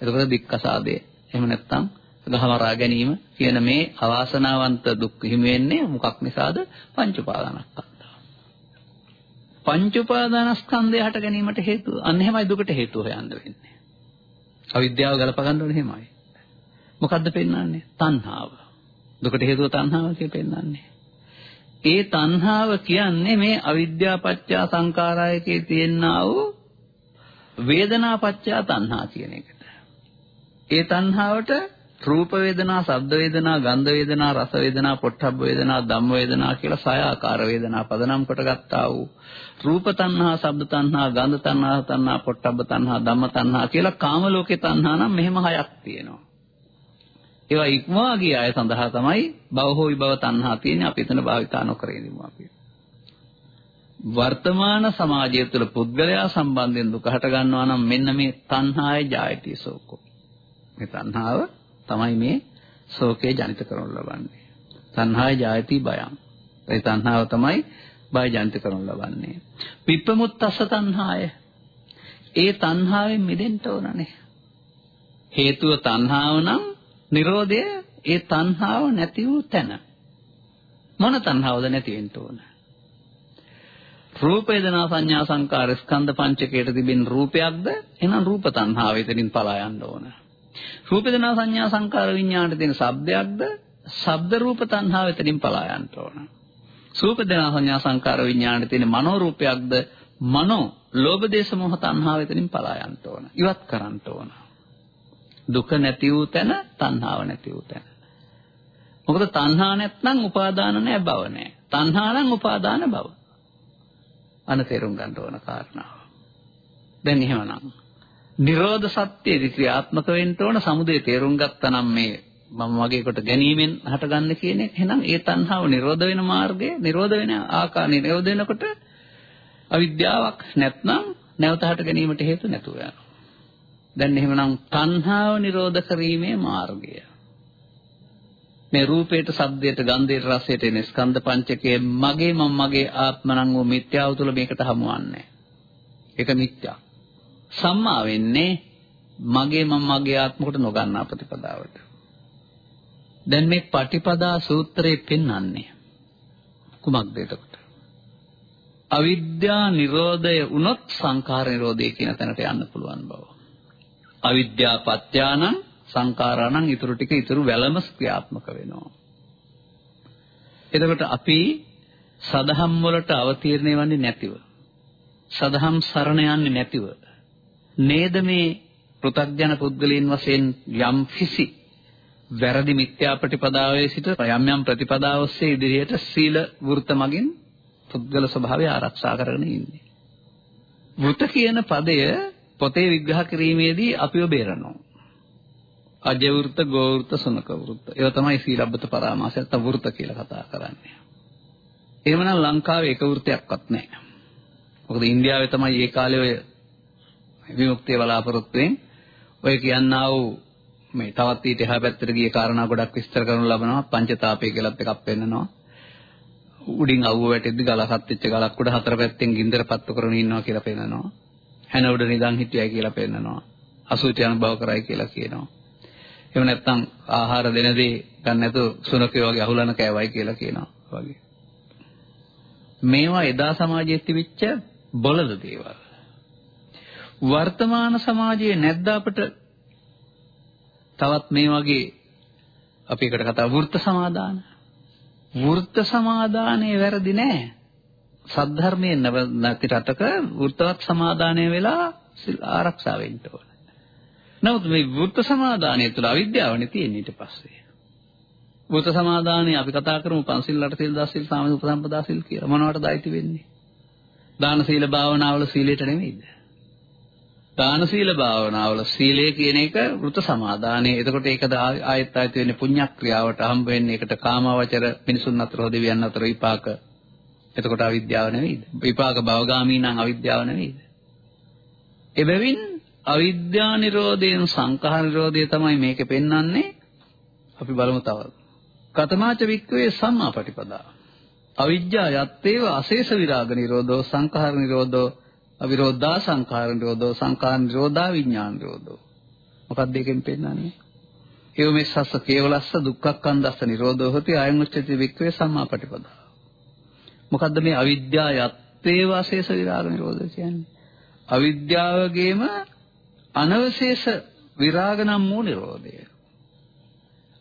එතකොට දික්කසාදේ. එහෙම නැත්නම් ගහමරා ගැනීම කියන මේ අවාසනාවන්ත දුක් හිමි වෙන්නේ මොකක් නිසාද? පංච උපාදානස්කන්ධ. පංච උපාදානස්කන්ධය හට ගැනීමට හේතුව අන්න එහෙමයි දුකට හේතුව හොයන්න වෙන්නේ. අවිද්‍යාව ගලප ගන්න ඕනේ එහෙමයි. මොකද්ද පෙන්වන්නේ? තණ්හාව. දුකට හේතුව තණ්හාව කියලා පෙන්වන්නේ. ඒ තණ්හාව කියන්නේ මේ අවිද්‍යා පත්‍ය සංකාරයකේ තියෙනා වූ වේදනා පත්‍ය තණ්හා කියන එකට. ඒ තණ්හාවට රූප වේදනා, ශබ්ද වේදනා, ගන්ධ වේදනා, රස වේදනා, පොට්ටබ්බ වේදනා, ධම්ම වේදනා කියලා සය ආකාර වේදනා පදනම් කොට ගත්තා වූ රූප තණ්හා, ශබ්ද තණ්හා, ගන්ධ තණ්හා, තණ්හා, පොට්ටබ්බ තණ්හා, ධම්ම තණ්හා කියලා කාම ලෝකේ තණ්හා නම් මෙහෙම හයක් තියෙනවා. ඒවා ඉක්මවා ගිය අය සඳහා තමයි භවහෝ විභව තණ්හා තියෙන්නේ අපි එතන භාවිතා නොකර ඉඳිමු අපි. වර්තමාන සමාජය තුළ පුද්ගලයා සම්බන්ධයෙන් දුක හට ගන්නවා නම් මෙන්න මේ තණ්හාය ජායති සෝකෝ. මේ තණ්හාව තමයි මේ ශෝකේ ජනිත කරනු ලබන්නේ. තණ්හාය ජායති බයං. ඒ තණ්හාව තමයි බය ජනිත කරනු ලබන්නේ. විප්පමුත්තස්ස තණ්හාය. ඒ තණ්හාවෙන් මිදෙන්න ඕනනේ. හේතුව තණ්හාව නම් Nirodha ඒ තණ්හාව නැති වූ තැන. මොන තණ්හාවද නැති වෙන්න ඕන? රූප වේදනා සංඥා සංකාර ස්කන්ධ පංචකයට තිබෙන රූපයක්ද එහෙනම් රූප තණ්හාව එතනින් පලා යන්න ඕන. රූප වේදනා සංඥා සංකාර විඥාණයට දෙන ශබ්දයක්ද ශබ්ද රූප තණ්හාව එතනින් පලා යන්න ඕන. රූප වේදනා සංඥා සංකාර විඥාණයට තියෙන මනෝ රූපයක්ද මනෝ ලෝභ දේශ මොහ තණ්හාව එතනින් පලා යන්න ඕන. ඉවත් කරන්න ඕන. දුක නැති වූ තැන තණ්හාව නැති වූ තැන. මොකද තණ්හා නැත්නම් උපාදාන නැහැ භව නැහැ. තණ්හා නම් උපාදාන භව. අන තේරුම් ගන්න ඕන කාරණාව. දැන් එහෙමනම් නිරෝධ සත්‍යයේ ක්‍රියාත්මක වෙන්න ඕන සමුදය තේරුම් ගත්තා නම් මේ මම මගේ කොට ගැනීමෙන් හටගන්න කියන එක එහෙනම් ඒ තණ්හාව නිරෝධ වෙන මාර්ගය නිරෝධ වෙන ආකාර නිරෝධ වෙනකොට අවිද්‍යාවක් නැත්නම් නැවත හට ගැනීමට හේතු නැතුව යනවා. දැන් එහෙමනම් තණ්හාව නිරෝධ කිරීමේ මාර්ගය. මේ රූපයට, ශබ්දයට, ගන්ධයට, රසයට එන ස්කන්ධ පංචකයේ මගේ මම මගේ ආත්මනම් වූ මිත්‍යාව තුළ මේකට හමුවන්නේ. ඒක මිත්‍යා. සම්මා වෙන්නේ මගේ මම මගේ ආත්මකට නොගන්නා ප්‍රතිපදාවට. දැන් මේ පටිපදා සූත්‍රයේ පෙන්වන්නේ කුමක්ද එතකොට? අවිද්‍යා නිරෝධය වුණොත් සංඛාර නිරෝධය කියන තැනට යන්න පුළුවන් බව. අවිද්‍යා පත්‍යානං සංඛාරාණං ඊටු ටික ඊටු වැළම ක්‍රියාත්මක වෙනවා. එතකොට අපි සදහම් වලට අවතීර්ණය වෙන්නේ නැතිව සදහම් සරණ යන්නේ නැතිව නේද මේ පෘථග්ජන පුද්ගලයන් වශයෙන් යම් කිසි වැරදි මිත්‍යා ප්‍රතිපදාවේ සිට යම් යම් ප්‍රතිපදාව ඔස්සේ ඉදිරියට සීල වෘත මගින් පුද්ගල ස්වභාවය ආරක්ෂා කරගෙන ඉන්නේ. වෘත කියන පදය පොතේ විග්‍රහ කිරීමේදී අපිව බේරනවා. අජ වෘත, ගෝ වෘත, සුනක වෘත. ඒවා තමයි සීලබ්බත පරාමාසය නැත්නම් වෘත කියලා කතා කරන්නේ. එහෙමනම් ලංකාවේ එක වෘතයක්වත් නැහැ. මොකද ඉන්දියාවේ තමයි ඒ කාලේ ඔය විමුක්තිය බලාපොරොත්තු වෙන්නේ. ඔය කියන්නා වූ මේ තවත් ඊට එහා පැත්තට ගිය කාරණා ගොඩක් විස්තර කරනු ලබනවා. පංචතාපය කියලාත් එකක් පෙන්නනවා. උඩින් අවුව වැටෙද්දි ගලක් හත්ච්ච ගලක් උඩ හතර පැත්තෙන් ගින්දර පත්තු කරගෙන ඉන්නවා කියලා පෙන්නනවා. හැන උඩ නිදන් හිටියයි කියලා පෙන්නනවා. අසුචි අනුභව කරයි කියලා කියනවා. එහෙම නැත්නම් ආහාර දෙන දේ ගන්න නැතුව සුනකයෝ වගේ අහුලන කෑවයි කියලා කියනවා වගේ. මේවා එදා සමාජයේ තිබිච්ච බොළඳ දේවල්. වර්තමාන සමාජයේ නැද්ද අපිට තවත් මේ වගේ අපි එකට කතා වෘත්ත සමාදාන. වෘත්ත සමාදානයේ වැරදි නෑ. සද්ධර්මයේ නැති රටක වෘත්තවත් සමාදානය වෙලා ආරක්ෂා වෙන්න ඕන. නමුත් මේ වෘත්ත සමාදානය තුළ අවිද්‍යාවනේ තියෙන්නේ ඊට පස්සේ. වෘත්ත සමාදානය අපි කතා කරමු පන්සිල් අට සිල් දස සිල් සාම උපසම්පදා සිල් කියලා. මොනවටද අයිති වෙන්නේ? දාන සීල භාවනාවල සීලයට නෙමෙයිද? දාන සීල භාවනාවල සීලය කියන එක වෘත සමාදානය. එතකොට ඒකද ආයත් ආයත වෙන්නේ පුණ්‍ය ක්‍රියාවට හම්බ වෙන්නේ. ඒකට කාමාවචර මිනිසුන් අතර හෝ දෙවියන් අතර විපාක එතකොට අවිද්‍යාව නෙවෙයිද? විපාක භවගාමී නම් අවිද්‍යාව නෙවෙයිද? එබැවින් අවිද්‍යා නිරෝධයෙන් සංඛාර නිරෝධය තමයි මේකේ පෙන්වන්නේ. අපි බලමු තව. කතමාච වික්කවේ සම්මාපටිපදා. අවිද්‍යා යත්තේව අශේෂ විරාග නිරෝධෝ සංඛාර නිරෝධෝ අවිරෝධා සංඛාර නිරෝධෝ සංඛාර නිරෝධා විඥාන නිරෝධෝ. මොකක්ද ඒකෙන් පෙන්වන්නේ? ඒව මේ සස්ස කේවලස්ස දුක්ඛක්ඛන්දස්ස නිරෝධෝ හොති ආයං උච්චති වික්කවේ සම්මාපටිපදා. මොකද්ද මේ අවිද්‍යා යත්තේ වාසේස විරාග නිරෝධ කියන්නේ? අවිද්‍යාවගේම අනවශේෂ විරාග නම් වූ නිරෝධය.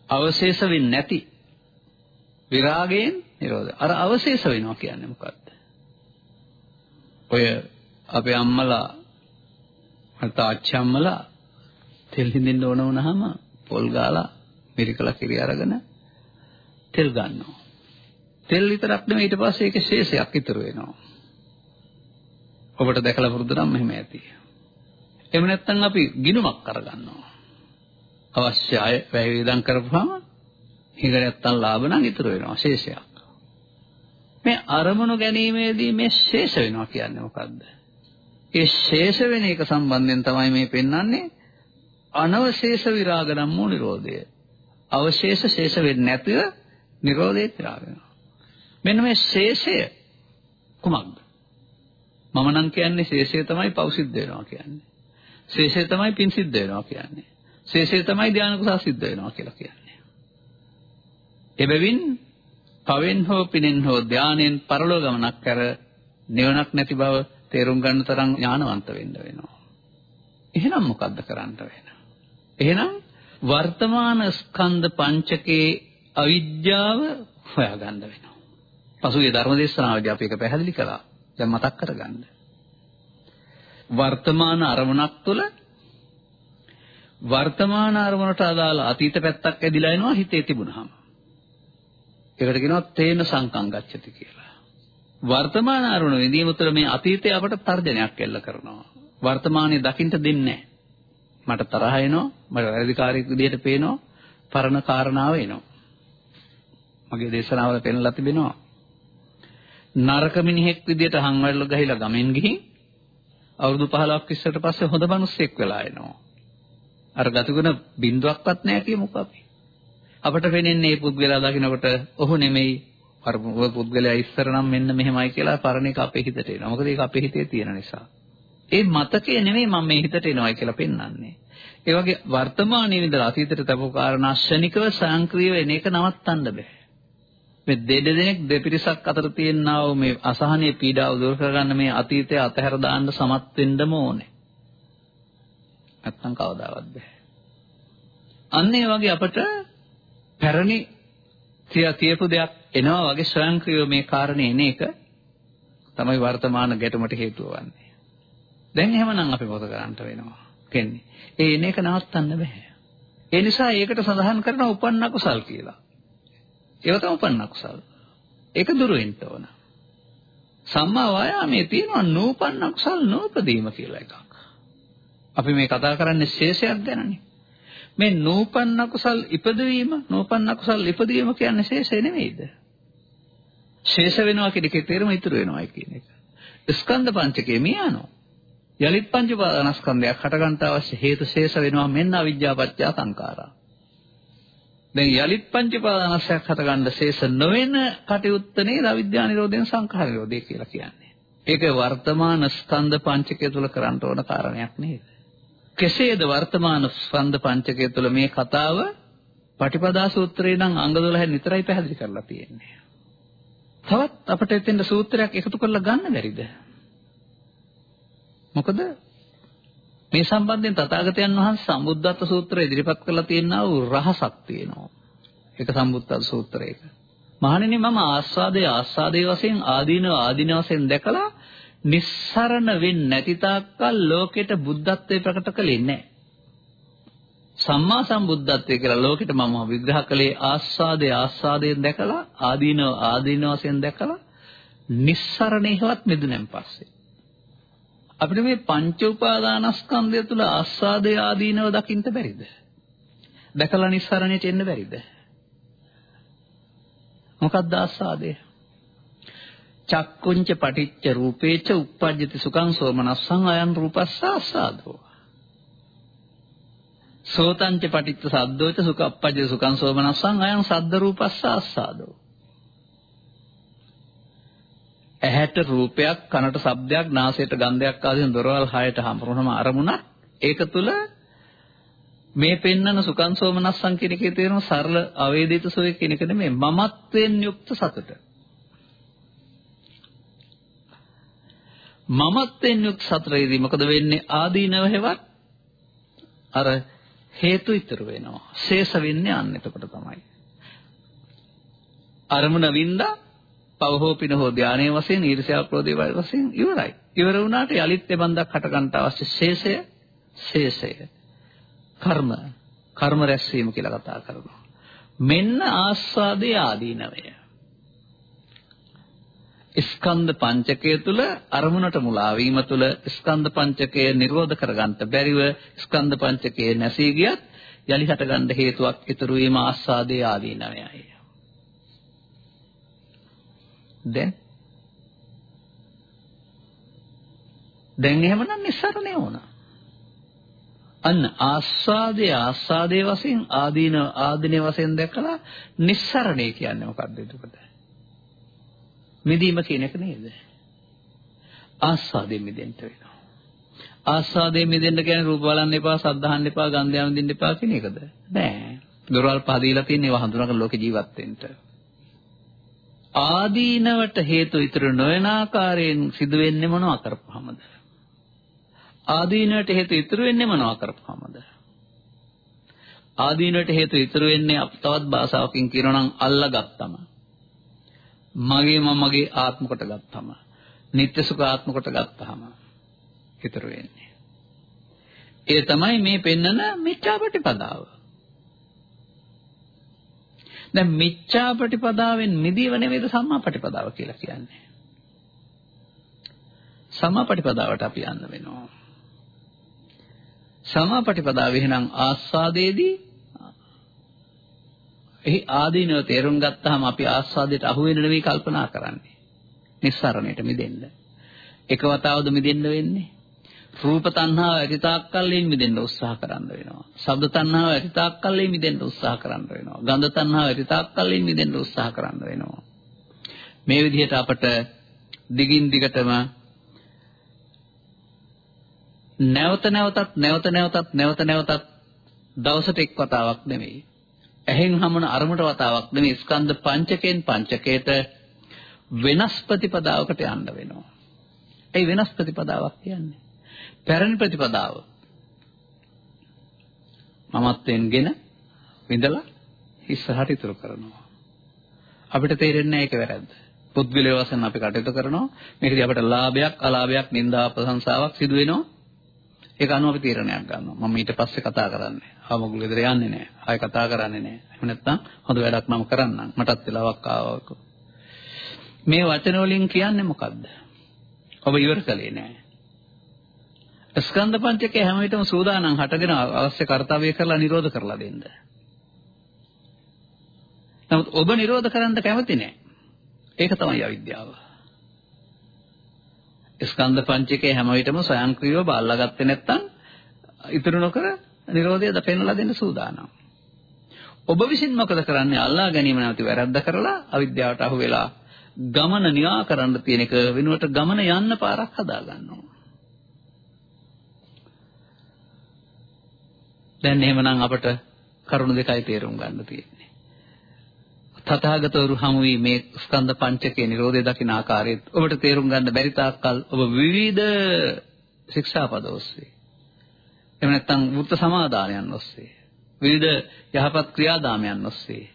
අවශේෂ වෙන්නේ නැති විරාගයෙන් නිරෝධය. අර අවශේෂ වෙනවා කියන්නේ මොකද්ද? ඔය අපේ අම්මලා අත ආච්චම්මලා තෙල් හින්දින්න ඕන වුණාම පොල් ගාලා මිරිකලා කිරි අරගෙන තෙල් ගන්නවා. තෙල් විතරක් නෙමෙයි ඊට පස්සේ ඒකේ ශේෂයක් ඉතුරු වෙනවා. ඔබට දැකලා පුරුදු නම් මෙහෙම ඇති. එහෙම නැත්නම් අපි ගිනුමක් කරගන්නවා. අවශ්‍ය අය වැය වේදම් කරපුවාම හිඟ නැත්නම් ලාභ නම් ඉතුරු වෙනවා ශේෂයක්. මේ අරමුණු ගැනීමේදී මේ ශේෂ වෙනවා කියන්නේ මොකද්ද? ඒ ශේෂ වෙන එක සම්බන්ධයෙන් තමයි මේ පෙන්වන්නේ අනවශේෂ විරාග නම් වූ නිරෝධය. අවශේෂ ශේෂ වෙන්නේ නැතිව නිරෝධේ විරාග වෙනවා. මෙන්න මේ ශේෂය කුමක්ද? මම නම් කියන්නේ ශේෂය තමයි පෞ සිද්ධ වෙනවා කියන්නේ. ශේෂය තමයි පින් සිද්ධ වෙනවා කියන්නේ. ශේෂය තමයි ධානය කුසල සිද්ධ වෙනවා කියලා කියන්නේ. එබැවින් පවෙන් හෝ පිනෙන් හෝ ධානයෙන් පරලෝ ගමනක් කර නිවනක් නැති බව තේරුම් ගන්න තරම් ඥානවන්ත වෙන්න වෙනවා. එහෙනම් මොකද්ද කරන්න වෙන්නේ? එහෙනම් වර්තමාන ස්කන්ධ පංචකේ අවිද්‍යාව හොයාගන්න වෙනවා. පසුගිය ධර්මදේශනාවේදී අපි ඒක පැහැදිලි කළා. දැන් මතක් කරගන්න. වර්තමාන අරමුණක් තුළ වර්තමාන අරමුණට අදාළ අතීත පැත්තක් ඇදිලා එනවා හිතේ තිබුණාම. ඒකට කියනවා තේන සංකම් ගච්ඡති කියලා. වර්තමාන අරමුණ විඳීම තුළ මේ අතීතය අපට තර්ජනයක් එල්ල කරනවා. වර්තමානයේ දකින්න දෙන්නේ මට තරහ එනවා, මට වැරදිකාරයෙක් විදිහට පේනවා, පරණ කාරණාව එනවා. මගේ දේශනාවල පෙන්ලා තිබෙනවා. නරක මිනිහෙක් විදිහට හංවැල්ල ගහිලා ගමෙන් ගිහින් අවුරුදු 15ක් ඉස්සරට පස්සේ හොඳ මිනිස්සෙක් වෙලා එනවා. අර ගතිගුණ බින්දුවක්වත් නැහැ කියමුකෝ අපි. අපට පෙනෙන්නේ මේ පුද්ගලයා දකින්නකොට ඔහු නෙමෙයි අර පුද්ගලයා ඉස්සර නම් මෙන්න මෙහෙමයි කියලා පරණ එක අපේ හිතට එනවා. මොකද ඒක අපේ හිතේ තියෙන නිසා. ඒ මතකය නෙමෙයි මම මේ හිතට එනවයි කියලා පෙන්වන්නේ. ඒ වගේ වර්තමානයේ ඉඳලා අතීතයට තබපු කාරණා ශනිකව සංක්‍රීය වෙන එක නවත්තන්න බෑ. මේ දෙදෙනෙක් දෙපිරිසක් අතර තියෙනා වූ මේ අසහනීය පීඩාව දුරු කරගන්න මේ අතීතය අතහැර දාන්න සමත් වෙන්නම ඕනේ. නැත්තම් කවදාවත් බෑ. අන්න ඒ වගේ අපට පැරණි තියපු දෙයක් එනවා වගේ ස්වයංක්‍රීය මේ කාරණේ එන එක තමයි වර්තමාන ගැටුමට හේතුව වන්නේ. දැන් එහෙමනම් අපි මොකද කරන්න වෙනවා? කියන්නේ. ඒ එන එක නවත්තන්න බෑ. ඒ නිසා ඒකට සඳහන් කරන උපන්න කුසල් කියලා. ඒව තමයි උපන්න කුසල්. ඒක දුරු වෙන්න ඕන. සම්මා වායාමයේ තියෙනවා නූපන්න කුසල් නූපදීම කියලා එකක්. අපි මේ කතා කරන්නේ ශේෂයක් ගැනනේ. මේ නූපන්න කුසල් ඉපදවීම නූපන්න කුසල් ඉපදවීම කියන්නේ ශේෂය නෙමෙයිද? ශේෂ වෙනවා කියන එකේ තේරුම ඉතුරු වෙනවා කියන එක. ස්කන්ධ පංචකයේ මියano. යලිත් පංච පාදනස්කන්ධයක් හටගන්න අවශ්‍ය හේතු ශේෂ වෙනවා මෙන්න අවිජ්ජාපච්චය සංඛාරා. දැන් යලිත් පංච පාදනස්යක් හටගන්න ශේෂ නොවන කටයුත්ත නේද අවිද්‍යා නිරෝධයෙන් සංඛාර නිරෝධය කියලා කියන්නේ. ඒක වර්තමාන ස්කන්ධ පංචකය තුල කරන්න ඕන කාරණයක් නේද? කෙසේද වර්තමාන ස්කන්ධ පංචකය තුළ මේ කතාව පටිපදා සූත්‍රයේ නම් අංග 12 නිතරයි පැහැදිලි කරලා තියෙන්නේ. තවත් අපිට එතෙන්ද සූත්‍රයක් එකතු කරලා ගන්න බැරිද? මොකද මේ සම්බන්ධයෙන් තථාගතයන් වහන්සේ සම්බුද්ධත්ව සූත්‍රය ඉදිරිපත් කරලා තියෙනා වූ රහසක් තියෙනවා. ඒක සම්බුද්ධත්ව සූත්‍රයක. මහණෙනි මම ආස්වාදයේ ආස්වාදයේ වශයෙන් ආදීනව ආදීන වශයෙන් දැකලා නිස්සරණ වෙන්නේ නැති තාක්කල් ලෝකෙට බුද්ධත්වයේ ප්‍රකට කළේ නැහැ. සම්මා සම්බුද්ධත්වයේ කියලා ලෝකෙට මම විග්‍රහ කළේ ආස්වාදයේ ආස්වාදයෙන් දැකලා ආදීනව ආදීන වශයෙන් දැකලා නිස්සරණේවත් මිදුණෙන් පස්සේ. අපිට මේ පංච උපාදානස්කන්ධය තුල ආස්වාදයේ ආදීනව දකින්න බැරිද? දැකලා නිස්සරණයට එන්න බැරිද? මොකක්ද ආස්වාදය? චක්කුංච පටිච්ච රූපේච uppajjati සුඛං සෝමනස්සං අයං රූපස්ස ආසාදෝ සෝතංච පටිච්ච සද්දෝච සුඛප්පජ්ජ සුඛං සෝමනස්සං අයං සද්ද රූපස්ස ආසාදෝ ඇහැට රූපයක් කනට ශබ්දයක් නාසයට ගන්ධයක් ආදී දොරවල් හයට හම්බුනම අරමුණක්. ඒක තුල මේ පෙන්නන සුඛං සෝමනස්සං කියන එකේ තේරුම සරල අවේදිත සෝය කියන එක නෙමෙයි මමත්වෙන් යුක්ත සතුට. මමත්වෙන් යුක්ත සතරේදී මොකද වෙන්නේ? ආදීනව හේවත් අර හේතු ඉතුරු වෙනවා. ශේෂ වෙන්නේ අන්න එතකොට තමයි. අරමුණ වින්දා පව හෝ පින හෝ ධානයේ වශයෙන් ඊර්ෂ්‍යා ක්‍රෝධයේ වශයෙන් ඉවරයි. ඉවර වුණාට යලිත් දෙබන්දක් හට ගන්නට අවශ්‍ය ශේෂය ශේෂය. කර්ම කර්ම රැස්වීම කියලා කතා කරනවා. මෙන්න ආස්වාදයේ ආදීනවය. ස්කන්ධ පංචකය තුල අරමුණට මුලා වීම තුල ස්කන්ධ පංචකය නිරෝධ කරගන්න බැරිව ස්කන්ධ පංචකය නැසී ගියත් යලි හටගන්න හේතුවක් ඉතුරු වීම ආස්වාදයේ ආදීනවයයි. දැන් දැන් එහෙමනම් නිස්සරණේ වුණා. අන්න ආස්වාදයේ ආස්වාදයේ වශයෙන් ආදීන ආදිනේ වශයෙන් දැකලා නිස්සරණේ කියන්නේ මොකක්ද එතකොට? මිදීම කියන එක නේද? ආස්වාදයෙන් මිදෙන්න වෙනවා. ආස්වාදයෙන් මිදෙන්න කියන්නේ රූප බලන්න එපා, සද්ද අහන්න එපා, ගන්ධය විඳින්න එපා කියන එකද? නෑ. දොරවල් පහදීලා තියෙන ඒවා හඳුනාගෙන ලෝකේ ජීවත් වෙන්න. ආදීනවට හේතු ඉතුරු නොවන ආකාරයෙන් සිදු වෙන්නේ මොනවා කරපුවාමද? ආදීනවට හේතු ඉතුරු වෙන්නේ මොනවා කරපුවාමද? ආදීනවට හේතු ඉතුරු වෙන්නේ තවත් භාෂාවකින් කියනවා නම් අල්ලගත්තම. මගේ මම මගේ ආත්ම කොට ගත්තම නිත්‍ය සුඛ ආත්ම කොට ගත්තාම ඉතුරු වෙන්නේ. ඒ තමයි මේ පෙන්නන මිච්ඡාපටිපදාව. දැන් මිච්ඡාපටිපදාවෙන් මිදීව නෙමෙයිද සම්මාපටිපදාව කියලා කියන්නේ. සම්මාපටිපදාවට අපි යන්න වෙනවා. සම්මාපටිපදාව එහෙනම් ආස්වාදයේදී එහි ආදීනව තේරුම් ගත්තාම අපි ආස්වාදයට අහු වෙන නෙවෙයි කල්පනා කරන්නේ. නිස්සරණයට මිදෙන්න. එක වතාවද මිදෙන්න වෙන්නේ? රූප තණ්හාව ඇති තාක්කල්ලින් මිදෙන්න උත්සාහ කරන්න වෙනවා. ශබ්ද තණ්හාව ඇති තාක්කල්ලින් මිදෙන්න උත්සාහ කරන්න වෙනවා. ගන්ධ තණ්හාව ඇති තාක්කල්ලින් මිදෙන්න උත්සාහ කරන්න වෙනවා. මේ විදිහට අපට දිගින් දිගටම නැවත නැවතත් නැවත නැවතත් නැවත නැවතත් දවසට එක් වතාවක් නෙමෙයි ඇහෙන් හමුන අරමුණට වතාවක් නෙමෙයි ස්කන්ධ පංචකයෙන් පංචකයට වෙනස් ප්‍රතිපදාවකට යන්න වෙනවා. ඒ වෙනස් ප්‍රතිපදාවක් කියන්නේ. පැරණි ප්‍රතිපදාව. මමත්වෙන්ගෙන විඳලා ඉස්සරහට ඉතුරු කරනවා. අපිට තේරෙන්නේ ඒක වැරද්ද. පුද්ගලයා වශයෙන් අපි කටයුතු කරනවා. මේකදී අපිට ලාභයක්, අලාභයක්, නිന്ദා ප්‍රශංසාවක් සිදු වෙනවා. ඒක අනුව අපි තීරණයක් ගන්නවා. මම ඊට පස්සේ කතා කරන්නේ. ආවගුල් ගෙදර යන්නේ නැහැ. ආයෙ කතා කරන්නේ නැහැ. එහෙම නැත්නම් හොඳ වැඩක් නම් කරන්නම්. මටත් වෙලාවක් ආවක. මේ වචන වලින් කියන්නේ මොකද්ද? ඔබ ඉවර කළේ නැහැ. ස්කන්ධ පංචකය හැම විටම සූදානම් හටගෙන අවශ්‍ය කාර්යය කරලා නිරෝධ කරලා දෙන්න. නමුත් ඔබ නිරෝධ කරන්න කැමති නැහැ. ඒක තමයි අවිද්‍යාව. ස්කන්ධ පංචකය හැම විටම ස්වයංක්‍රීයව බාල්ලාගත්තේ නැත්නම් ඉතුරු නොකර නිරෝධය දපෙන්නලා දෙන්න සූදානම්. ඔබ විසින් මොකද කරන්නේ? අල්ලා ගැනීම නැති වැරද්ද කරලා අවිද්‍යාවට අහු වෙලා ගමන නිරාකරන්න තියෙන එක වෙනුවට ගමන යන්න පාරක් හදා ගන්නවා. දැන් එහෙමනම් අපට කරුණු දෙකයි තේරුම් ගන්න තියෙන්නේ. තථාගතවරු හමු වී මේ ස්කන්ධ පංචකයේ Nirodhe දකින ආකාරයත් ඔබට තේරුම් ගන්න බැරි තාක්කල් ඔබ විවිධ ශික්ෂාපද ඔස්සේ. එහෙම නැත්නම් වෘත්ත සමාදානයන් ඔස්සේ. විවිධ යහපත් ක්‍රියාදාමයන් ඔස්සේ.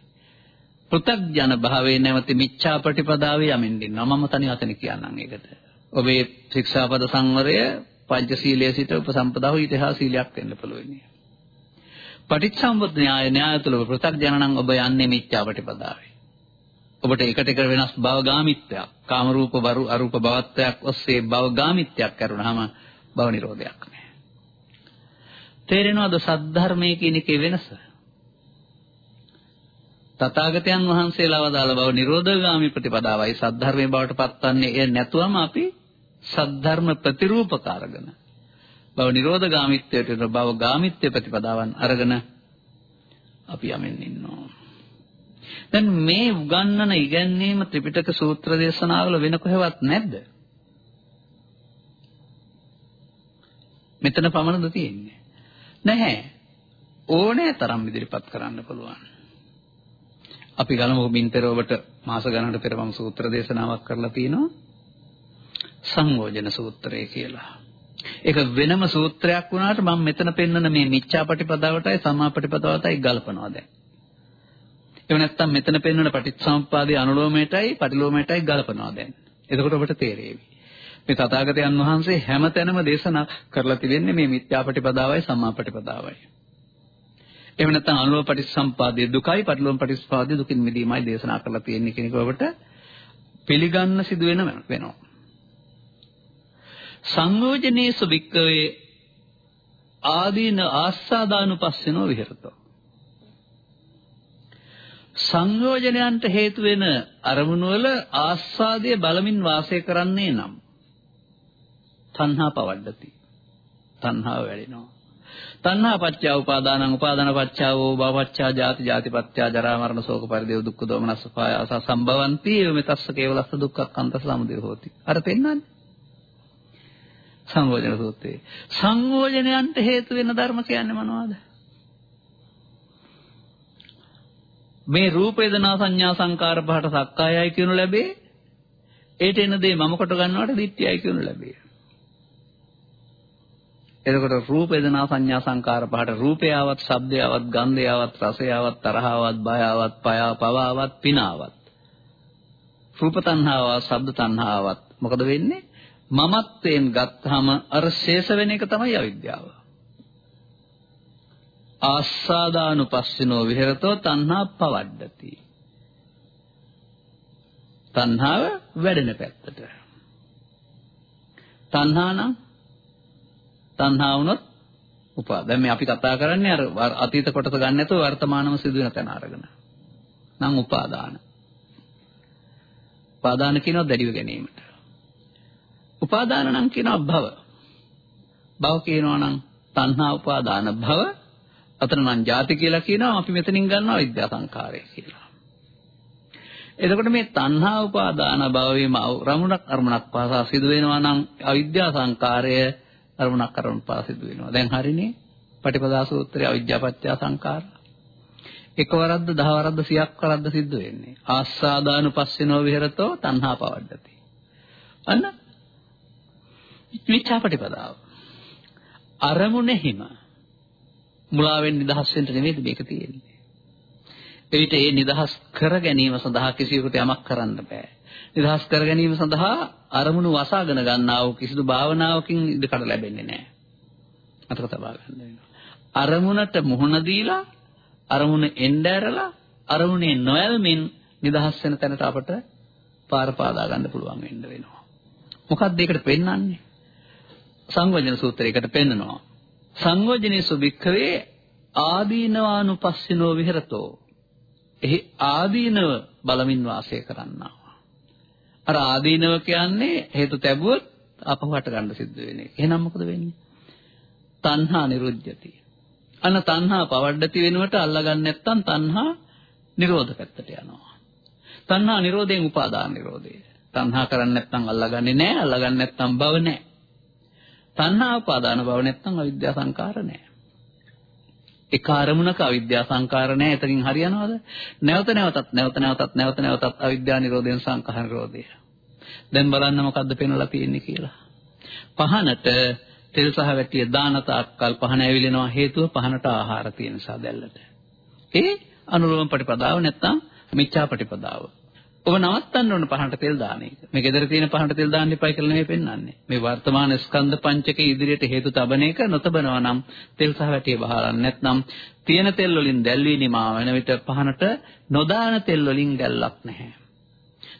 පෘථග්ජන භාවයේ නැවති මිච්ඡා ප්‍රතිපදාවේ යමින් ඉන්නවා. මම තනි අතන කියන්නම් ඒකට. ඔබේ ශික්ෂාපද සංවරය පංචශීලයේ සිට උපසම්පදාව ඊටහා සීලයක් වෙන්න පුළුවන්. පටිච්චසමුප්පද න්‍යාය න්‍යාය තුල පෘථග්ජන නම් ඔබ යන්නේ මිච්ඡා ප්‍රතිපදාවේ. ඔබට එකට එක වෙනස් භවගාමිත්වයක් කාම රූප වරු අරූප භවත්වයක් ඔස්සේ භවගාමිත්වයක් කරුණාම භව නිරෝධයක් තේරෙනවද සද්ධර්මයේ කියන එකේ වෙනස? තථාගතයන් වහන්සේලා වදාළ බව නිරෝධගාමී ප්‍රතිපදාවයි සද්ධර්මයේ බවට පත්වන්නේ. එය නැතුවම අපි සද්ධර්ම ප්‍රතිරූපක අරගෙන බව නිරෝධගාමීත්වයට බව ගාමිත්‍ය ප්‍රතිපදාවන් අරගෙන අපි යමින් ඉන්නවා. දැන් මේ උගන්වන ඉගැන්වීම ත්‍රිපිටක සූත්‍ර දේශනාවල වෙන කොහෙවත් නැද්ද? මෙතන පමණද තියෙන්නේ? නැහැ. ඕනෑ තරම් ඉදිරිපත් කරන්න පුළුවන්. අපි ගලමු මින් පෙර ඔබට මාස ගණනකට පෙර මම සූත්‍ර දේශනාවක් කරලා තිනවා සංයෝජන සූත්‍රය කියලා. ඒක වෙනම සූත්‍රයක් වුණාට මම මෙතන පෙන්වන මේ මිච්ඡාපටිපදාවටයි සමාපටිපදාවටයි ගලපනවා දැන්. එහෙම නැත්නම් මෙතන පෙන්වන පටිච්චසමුප්පාදයේ අනුලෝමයටයි පටිලෝමයටයි ගලපනවා දැන්. එතකොට ඔබට තේරෙවි. මේ තථාගතයන් වහන්සේ හැමතැනම දේශනා කරලා තිබෙන්නේ මේ මිත්‍යාපටිපදාවයි සම්මාපටිපදාවයි. එහෙම නැත්නම් අනුලෝම පටිච්චසම්පාදයේ දුකයි පටිලෝම පටිච්චසම්පාදයේ දුකින් මිදීමයි දේශනා කරලා තියෙන්නේ කියන එක ඔබට පිළිගන්න සිදු වෙන වෙනවා. සංයෝජනේසු වික්කවේ ආදීන ආස්සාදානුපස්සනෝ විහෙරතෝ. සංයෝජනයන්ට හේතු වෙන අරමුණු වල ආස්වාදයේ බලමින් වාසය කරන්නේ නම් තණ්හා පවඩති තණ්හාව වැඩෙනවා. තණ්හා පත්‍ය උපාදානං උපාදාන පත්‍ය වූ භවපත්‍ය ජාති ජාති පත්‍ය ජරා මරණ ශෝක පරිදේව දුක්ඛ දෝමනස්ස පායාස සම්භවಂತಿ මෙතස්ස කේවලස්ස දුක්ඛ කන්ත සමුදය හෝති. අර පෙන්නන්නේ. සංයෝජන සූත්‍රයේ. සංයෝජනයන්ට හේතු වෙන ධර්ම කියන්නේ මොනවද? මේ රූප වේදනා සංඥා සංකාර පහට සක්කායයි කියනු ලැබේ. ඒට එන දේ මම කොට ගන්නවට දිට්ඨියයි කියනු ලැබේ. එතකොට රූප වේදනා සංඥා සංකාර පහට රූපයාවත් ශබ්දයාවත් ගන්ධයාවත් රසයාවත් තරහාවත් බයාවත් පයා පවාවත් පිනාවත් රූප තණ්හාවත් ශබ්ද තණ්හාවත් මොකද වෙන්නේ? මමත්වයෙන් ගත්තාම අර ශේෂ වෙන එක තමයි අවිද්‍යාව ආස්සාදානුපස්සිනෝ විහෙරතෝ තණ්හා පවඩ්ඩති. තණ්හාව වැඩෙන පැත්තට. තණ්හා නම් තණ්හා වුණොත් උපා. දැන් මේ අපි කතා කරන්නේ අර අතීත කොටස ගන්න නැතුව වර්තමානම සිදුවෙන තැන අරගෙන. නම් උපාදාන. උපාදාන කියනවා දැඩිව ගැනීමට. උපාදාන නම් කියනවා භව. භව කියනවා නම් තණ්හා උපාදාන භව අතන නම් ಜಾති කියලා කියනවා අපි මෙතනින් ගන්නවා විද්‍යා සංඛාරය කියලා. එතකොට මේ තණ්හා උපාදාන භවයේම රමුණක් අරමුණක් පාසා සිදු වෙනවා නම් අවිද්‍යා සංඛාරය අරමුණක් අරමුණ පාසා සිදු වෙනවා. දැන් හරිනේ පටිපදා සූත්‍රයේ අවිද්‍යාපත්‍ය සංඛාර. එක වරද්ද දහ වරද්ද සියක් වරද්ද සිද්ධ වෙන්නේ. ආස්සාදානුපස්සිනෝ විහෙරතෝ තණ්හා පවඩ්ඩති. අන්න මිච්ඡාපටිපදාව. අරමුණෙහිම මුලාවෙන් නිදහස් වෙන්න නෙමෙයි මේක තියෙන්නේ. එවිට ඒ නිදහස් කර ගැනීම සඳහා කිසියෙකුට යමක් කරන්න බෑ. නිදහස් කර ගැනීම සඳහා අරමුණු වසාගෙන ගන්නා වූ කිසිදු භාවනාවකින් ඉඩකඩ ලැබෙන්නේ නැහැ. අතක තබා ගන්න වෙනවා. අරමුණට මුහුණ දීලා අරමුණ එන්න ඇරලා අරමුණේ නොයල්මින් නිදහස් වෙන තැනට අපට පාර පාදා ගන්න පුළුවන් වෙන්න වෙනවා. මොකක්ද ඒකට පෙන්වන්නේ? සංවජන සූත්‍රයකට පෙන්නනවා. සංයෝජනේසු භික්ඛවේ ආදීනවානුපස්සිනෝ විහෙරතෝ. එහි ආදීනව බලමින් වාසය කරන්නා. අර ආදීනව කියන්නේ හේතු තැබුවොත් අපහු හට ගන්න සිද්ධ වෙන්නේ එහෙනම් මොකද වෙන්නේ? තණ්හා නිරුද්ධති. අන්න තණ්හා පවඩ්ඩති වෙනුවට අල්ලගන්න නැත්නම් තණ්හා නිරෝධ පැත්තට යනවා. තණ්හා නිරෝධයෙන් උපාදාන නිරෝධය. තණ්හා කරන්නේ නැත්නම් අල්ලගන්නේ නැහැ අල්ලගන්නේ නැත්නම් බව නැහැ. තණ්හා උපාදාන භව නැත්නම් අවිද්‍යා සංකාර නැහැ. ඒ කාර්මුණක අවිද්‍යා සංකාර නැහැ. එතකින් හරියනවද? නැවත නැවතත් නැවත නැවතත් නැවත නැවතත් අවිද්‍යා නිරෝධයෙන් සංඛාර නිරෝධය. දැන් බලන්න මොකද්ද පෙන්වලා තියෙන්නේ කියලා. පහනට තෙල් සහ වැටිය දාන තාක්කල් පහන ඇවිලෙනවා හේතුව පහනට ආහාර තියෙන නිසා දැල්ලට. ඒ අනුලෝම ප්‍රතිපදාව නැත්නම් මිච්ඡා ප්‍රතිපදාව. ඔබ නවත්තන්න ඕන පහනට තෙල් දාන එක. මේ ගෙදර තියෙන පහනට තෙල් දාන්න එපයි කියලා නෙමෙයි පෙන්වන්නේ. මේ වර්තමාන ස්කන්ධ පංචකයේ ඉදිරියට හේතු තබන එක නොතබනවා නම් තෙල් සහ වැටිය බහලන්නේ නැත්නම් තියෙන තෙල් වලින් දැල්වී නිමා වෙන විට පහනට නොදාන තෙල් වලින් ගැල්ලක් නැහැ.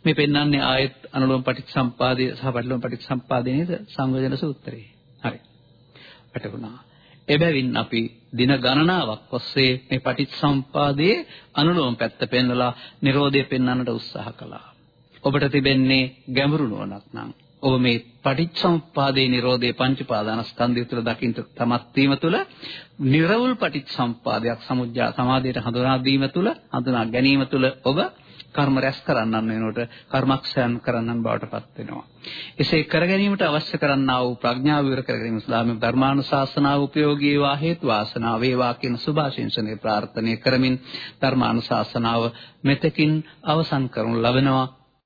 මේ පෙන්වන්නේ ආයත් අනුලෝම පටිච්චසම්පාදයේ සහ පරිලෝම පටිච්චසම්පාදයේ නේද සංවේදන සූත්‍රයේ. හරි. වැටුණා. එබැවින් අපි දින ගණනාවක් ඔස්සේ මේ පටිච්චසමුපාදයේ අනුලෝම පැත්ත පෙන්වලා Nirodhe පෙන්වන්නට උත්සාහ කළා. ඔබට තිබෙන්නේ ගැඹුරු නුවණක් නම් ඔබ මේ පටිච්චසමුප්පාදේ Nirodhe පංචපාදානස්කන්ධය තුළ දකින්න තමත් වීම තුළ නිර්වුල් පටිච්චසමුප්පාදයක් සමුජ්ජා සමාධියට හඳුනා දීම තුළ හඳුනා ගැනීම තුළ ඔබ කර්ම රැස් කරන්නන් වෙනකොට කර්මක්ෂයන් කරන්නන් බවට පත් වෙනවා. එසේ කර ගැනීමට අවශ්‍ය කරන්නා වූ ප්‍රඥාව විවර කර ගැනීම සඳහා මේ ධර්මානුශාසනාව උපයෝගී වා හේතු වාසනාව වේවා කියන සුභාශිංසනයේ ප්‍රාර්ථනා කරමින් ධර්මානුශාසනාව මෙතකින් අවසන් කරනු ලබනවා.